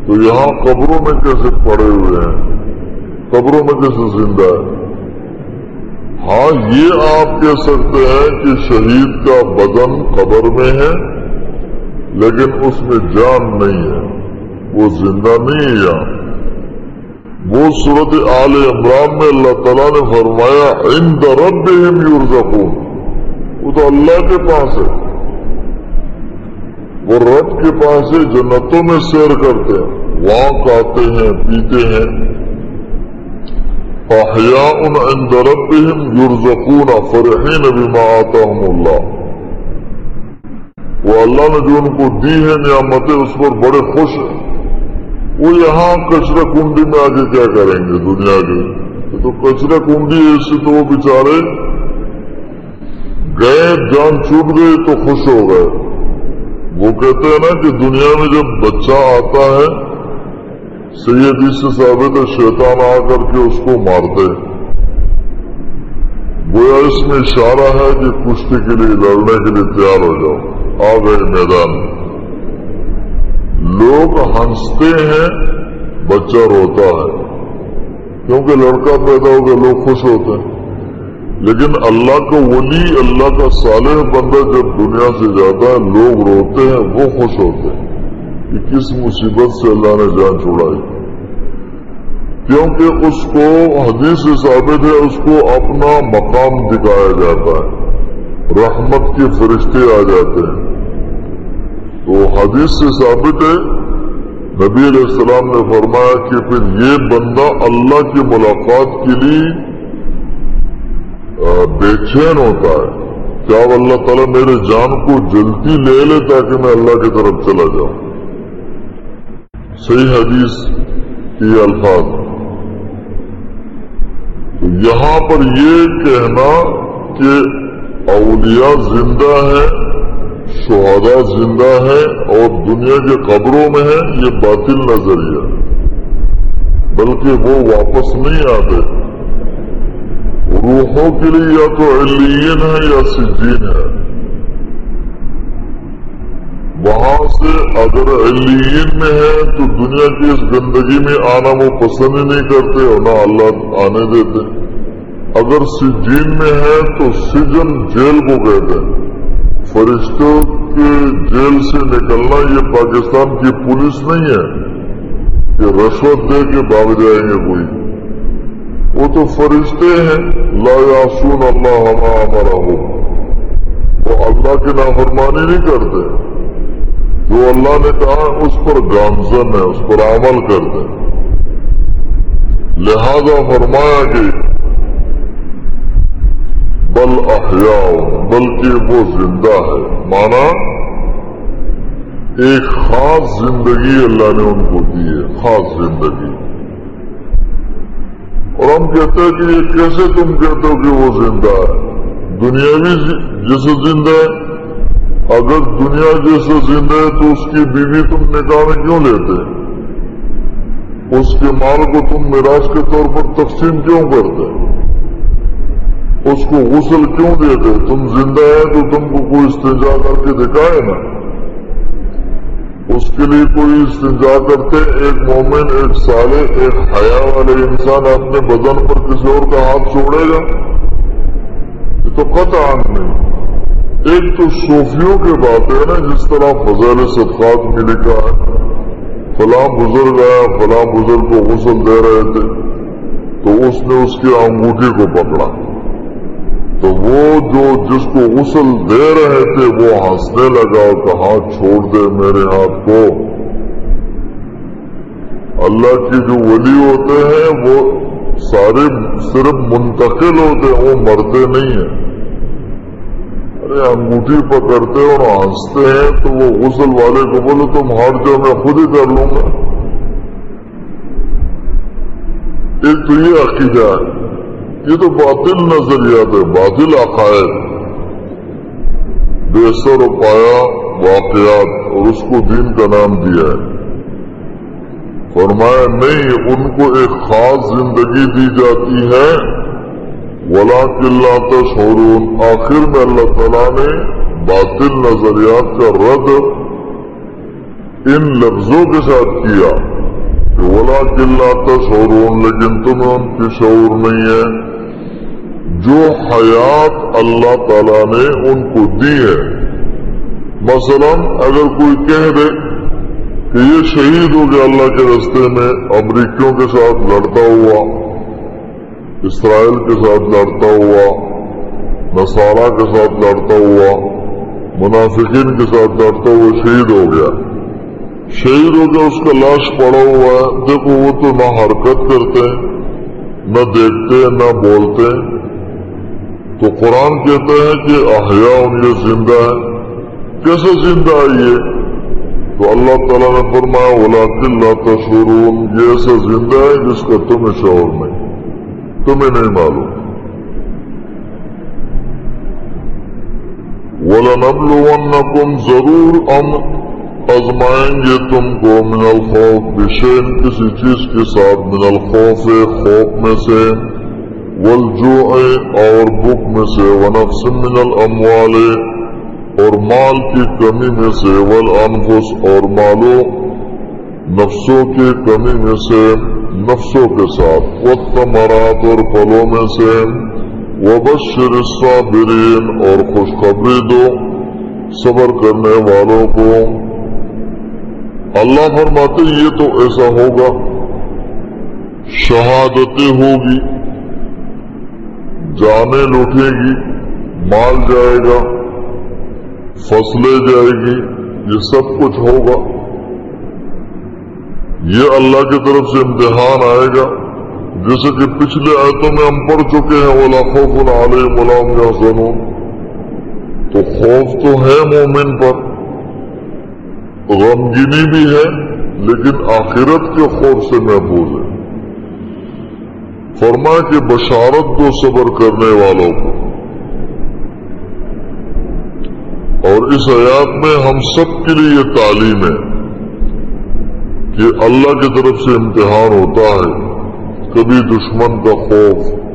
تو یہاں قبروں میں کیسے پڑے ہوئے ہیں؟ قبروں میں کیسے زندہ ہے ہاں یہ آپ کہہ سکتے ہیں کہ شہید کا بدن قبر میں ہے، لیکن اس میں جان نہیں ہے۔ وہ زندہ نہیں ہے یہاں وہ صورت آل عمران میں اللہ تعالیٰ نے فرمایا ان درب یورزقون وہ تو اللہ کے پاس ہے۔ وہ رب کے پاس ہے، جنتوں میں سیر کرتے ہیں۔ وہاں کھاتے ہیں، پیتے ہیں۔ احیاء عند ربهم يرزقون فرحین بما آتاهم اللہ وہ اللہ نے جو ان کو دی ہے نعمتیں، اس پر بڑے خوش ہیں۔ وہ یہاں کچرا کنڈی میں آگے کیا کریں گے دنیا کے؟ تو کچرا کنڈی ایسے تو وہ بیچارے گئے جان چھوٹ گئی تو خوش ہو گئے۔ وہ کہتے ہیں نا کہ دنیا میں جب بچہ آتا ہے، سید سے ثابت ہے، شیطان آ کر کے اس کو مارتے گویا اس میں اشارہ ہے کہ کشتی کے لیے، لڑنے کے لیے تیار ہو جاؤ۔ آ گئے میدان۔ لوگ ہنستے ہیں، بچہ روتا ہے۔ کیونکہ لڑکا پیدا ہو گیا، لوگ خوش ہوتے ہیں۔ لیکن اللہ کا ولی، اللہ کا صالح بندہ جب دنیا سے جاتا ہے، لوگ روتے ہیں، وہ خوش ہوتے ہیں کہ کس مصیبت سے اللہ نے جان چھوڑائی کیونکہ اس کو حدیث سے ثابت ہے، اس کو اپنا مقام دکھایا جاتا ہے۔ رحمت کے فرشتے آ جاتے ہیں۔ تو حدیث سے ثابت ہے، نبی علیہ السلام نے فرمایا کہ پھر یہ بندہ اللہ کی ملاقات کے لیے بے چین ہوتا ہے۔ کیا اللہ تعالیٰ میرے جان کو جلدی لے لے تاکہ میں اللہ کی طرف چلا جاؤں؟ صحیح حدیث کی الفاظ۔ تو یہاں پر یہ کہنا کہ اولیاء زندہ ہے شہدا زندہ ہے اور دنیا کے قبروں میں ہے یہ باطل نظریہ۔ بلکہ وہ واپس نہیں آتے۔ روحوں کے لیے یا تو علین ہے یا سجین ہے وہاں سے اگر علین میں ہے تو دنیا کی اس گندگی میں آنا وہ پسند ہی نہیں کرتے اور نہ اللہ آنے دیتے۔ اگر سجین میں ہے تو سجن جیل کو کہتے ہیں۔ فرشتوں کے جیل سے نکلنا یہ پاکستان کی پولیس نہیں ہے کہ رشوت دے کے بھاگ جائیں گے کوئی۔ وہ تو فرشتے ہیں، لا یاسون اللہ ہمارا ہو وہ اللہ کی نافرمانی نہیں کرتے۔ جو اللہ نے کہا، اس پر گامزن ہے، اس پر عمل کرتے۔ لہذا فرمایا کہ، بل احیاء بلکہ وہ زندہ ہے۔ مانا، ایک خاص زندگی اللہ نے ان کو دی ہے، خاص زندگی۔ اور ہم کہتے ہیں کہ یہ کیسے تم کہتے ہو کہ وہ زندہ ہے؟ دنیاوی جیسے زندہ ہے، اگر دنیا جیسے زندہ ہے تو اس کی بیوی تم نکاح میں کیوں لیتے اس کے مال کو تم میراج کے طور پر تقسیم کیوں کرتے اس کو غسل کیوں دیتے تم زندہ ہے تو تم کو کوئی استجا کر کے دکھائے نا اس کے لیے کوئی استجا کرتے ایک مومن، ایک سالے ایک حیا والے انسان اپنے بدن پر کسی اور کا ہاتھ چھوڑے گا؟ یہ تو قطع نہیں۔ ایک تو صوفیوں کے بات ہے نا، جس طرح فضل صدقات میں لکھا ہے۔ فلاں بزرگ آیا، فلاں بزرگ کو غسل دے رہے تھے، تو اس نے اس کی انگوٹھی کو پکڑا۔ تو وہ جو جس کو غسل دے رہے تھے وہ ہنسنے لگا اور کہا، چھوڑ دے میرے ہاتھ کو۔ اللہ کے جو ولی ہوتے ہیں، وہ سارے صرف منتقل ہوتے ہیں، وہ مرتے نہیں ہیں۔ ارے، انگوٹھی پکڑتے اور ہنستے ہیں، تو وہ غسل والے کو بولے، تم ہار جو میں خود ہی کر لوں گا۔ ایک تو یہ عقیدہ ہے۔ یہ تو باطل نظریات ہے، باطل عقائد۔ بے سر و پایا واقعات، اور اس کو دین کا نام دیا ہے۔ فرمایا، نہیں، ان کو ایک خاص زندگی دی جاتی ہے۔ ولا قلعہ تشورون آخر میں اللہ تعالیٰ نے باطل نظریات کا رد ان لفظوں کے ساتھ کیا۔ کہ ولا قلعہ تشورون لیکن تمہیں ان کی شعور نہیں ہے۔ جو حیات اللہ تعالی نے ان کو دی ہے۔ مثلا اگر کوئی کہہ دے کہ یہ شہید ہو گیا اللہ کے رستے میں امریکیوں کے ساتھ لڑتا ہوا، اسرائیل کے ساتھ لڑتا ہوا، نصارہ کے ساتھ لڑتا ہوا، منافقین کے ساتھ لڑتا ہوا شہید ہو گیا۔ شہید ہو گیا اس کا لاش پڑا ہوا ہے۔ دیکھو، وہ تو نہ حرکت کرتے، نہ دیکھتے، نہ بولتے۔ تو قرآن کہتا ہے کہ احیاء ان یہ زندہ ہے۔ کیسے زندہ ہے یہ؟ تو اللہ تعالیٰ نے فرمایا اولا قلعہ تشورون یہ ایسا زندہ ہے جس کا تمہیں شعور نہیں، تمہیں نہیں معلوم۔ وَلَنَبْلُوَنَّكُمْ ضرور ہم ازمائیں گے تم کو من الخوف بشین کسی چیز کے ساتھ، من الخوف خوف میں سے۔ والجوع اور بک میں سے ونفس من الاموال اور مال کی کمی میں سے والانفس اور مالوں نفسوں کی کمی میں سے نفسوں کے ساتھ والثمرات اور پھلوں میں سے وبشر الصابرین اور خوشخبری دو صبر کرنے والوں کو اللہ فرماتے یہ تو ایسا ہوگا، شہادتیں ہوگی۔ جانے لوٹے گی، مال جائے گا، فصلیں جائے گی، یہ سب کچھ ہوگا۔ یہ اللہ کی طرف سے امتحان آئے گا۔ جیسے کہ پچھلے آیتوں میں ہم پڑھ چکے ہیں وہ خوف علیہ غلام یا سنون تو خوف تو ہے مومن پر۔ غمگینی بھی ہے، لیکن آخرت کے خوف سے محفوظ ہے۔ فرمائے کے بشارت دو صبر کرنے والوں کو۔ اور اس حیات میں ہم سب کے لیے یہ تعلیم ہے کہ اللہ کی طرف سے امتحان ہوتا ہے، کبھی دشمن کا خوف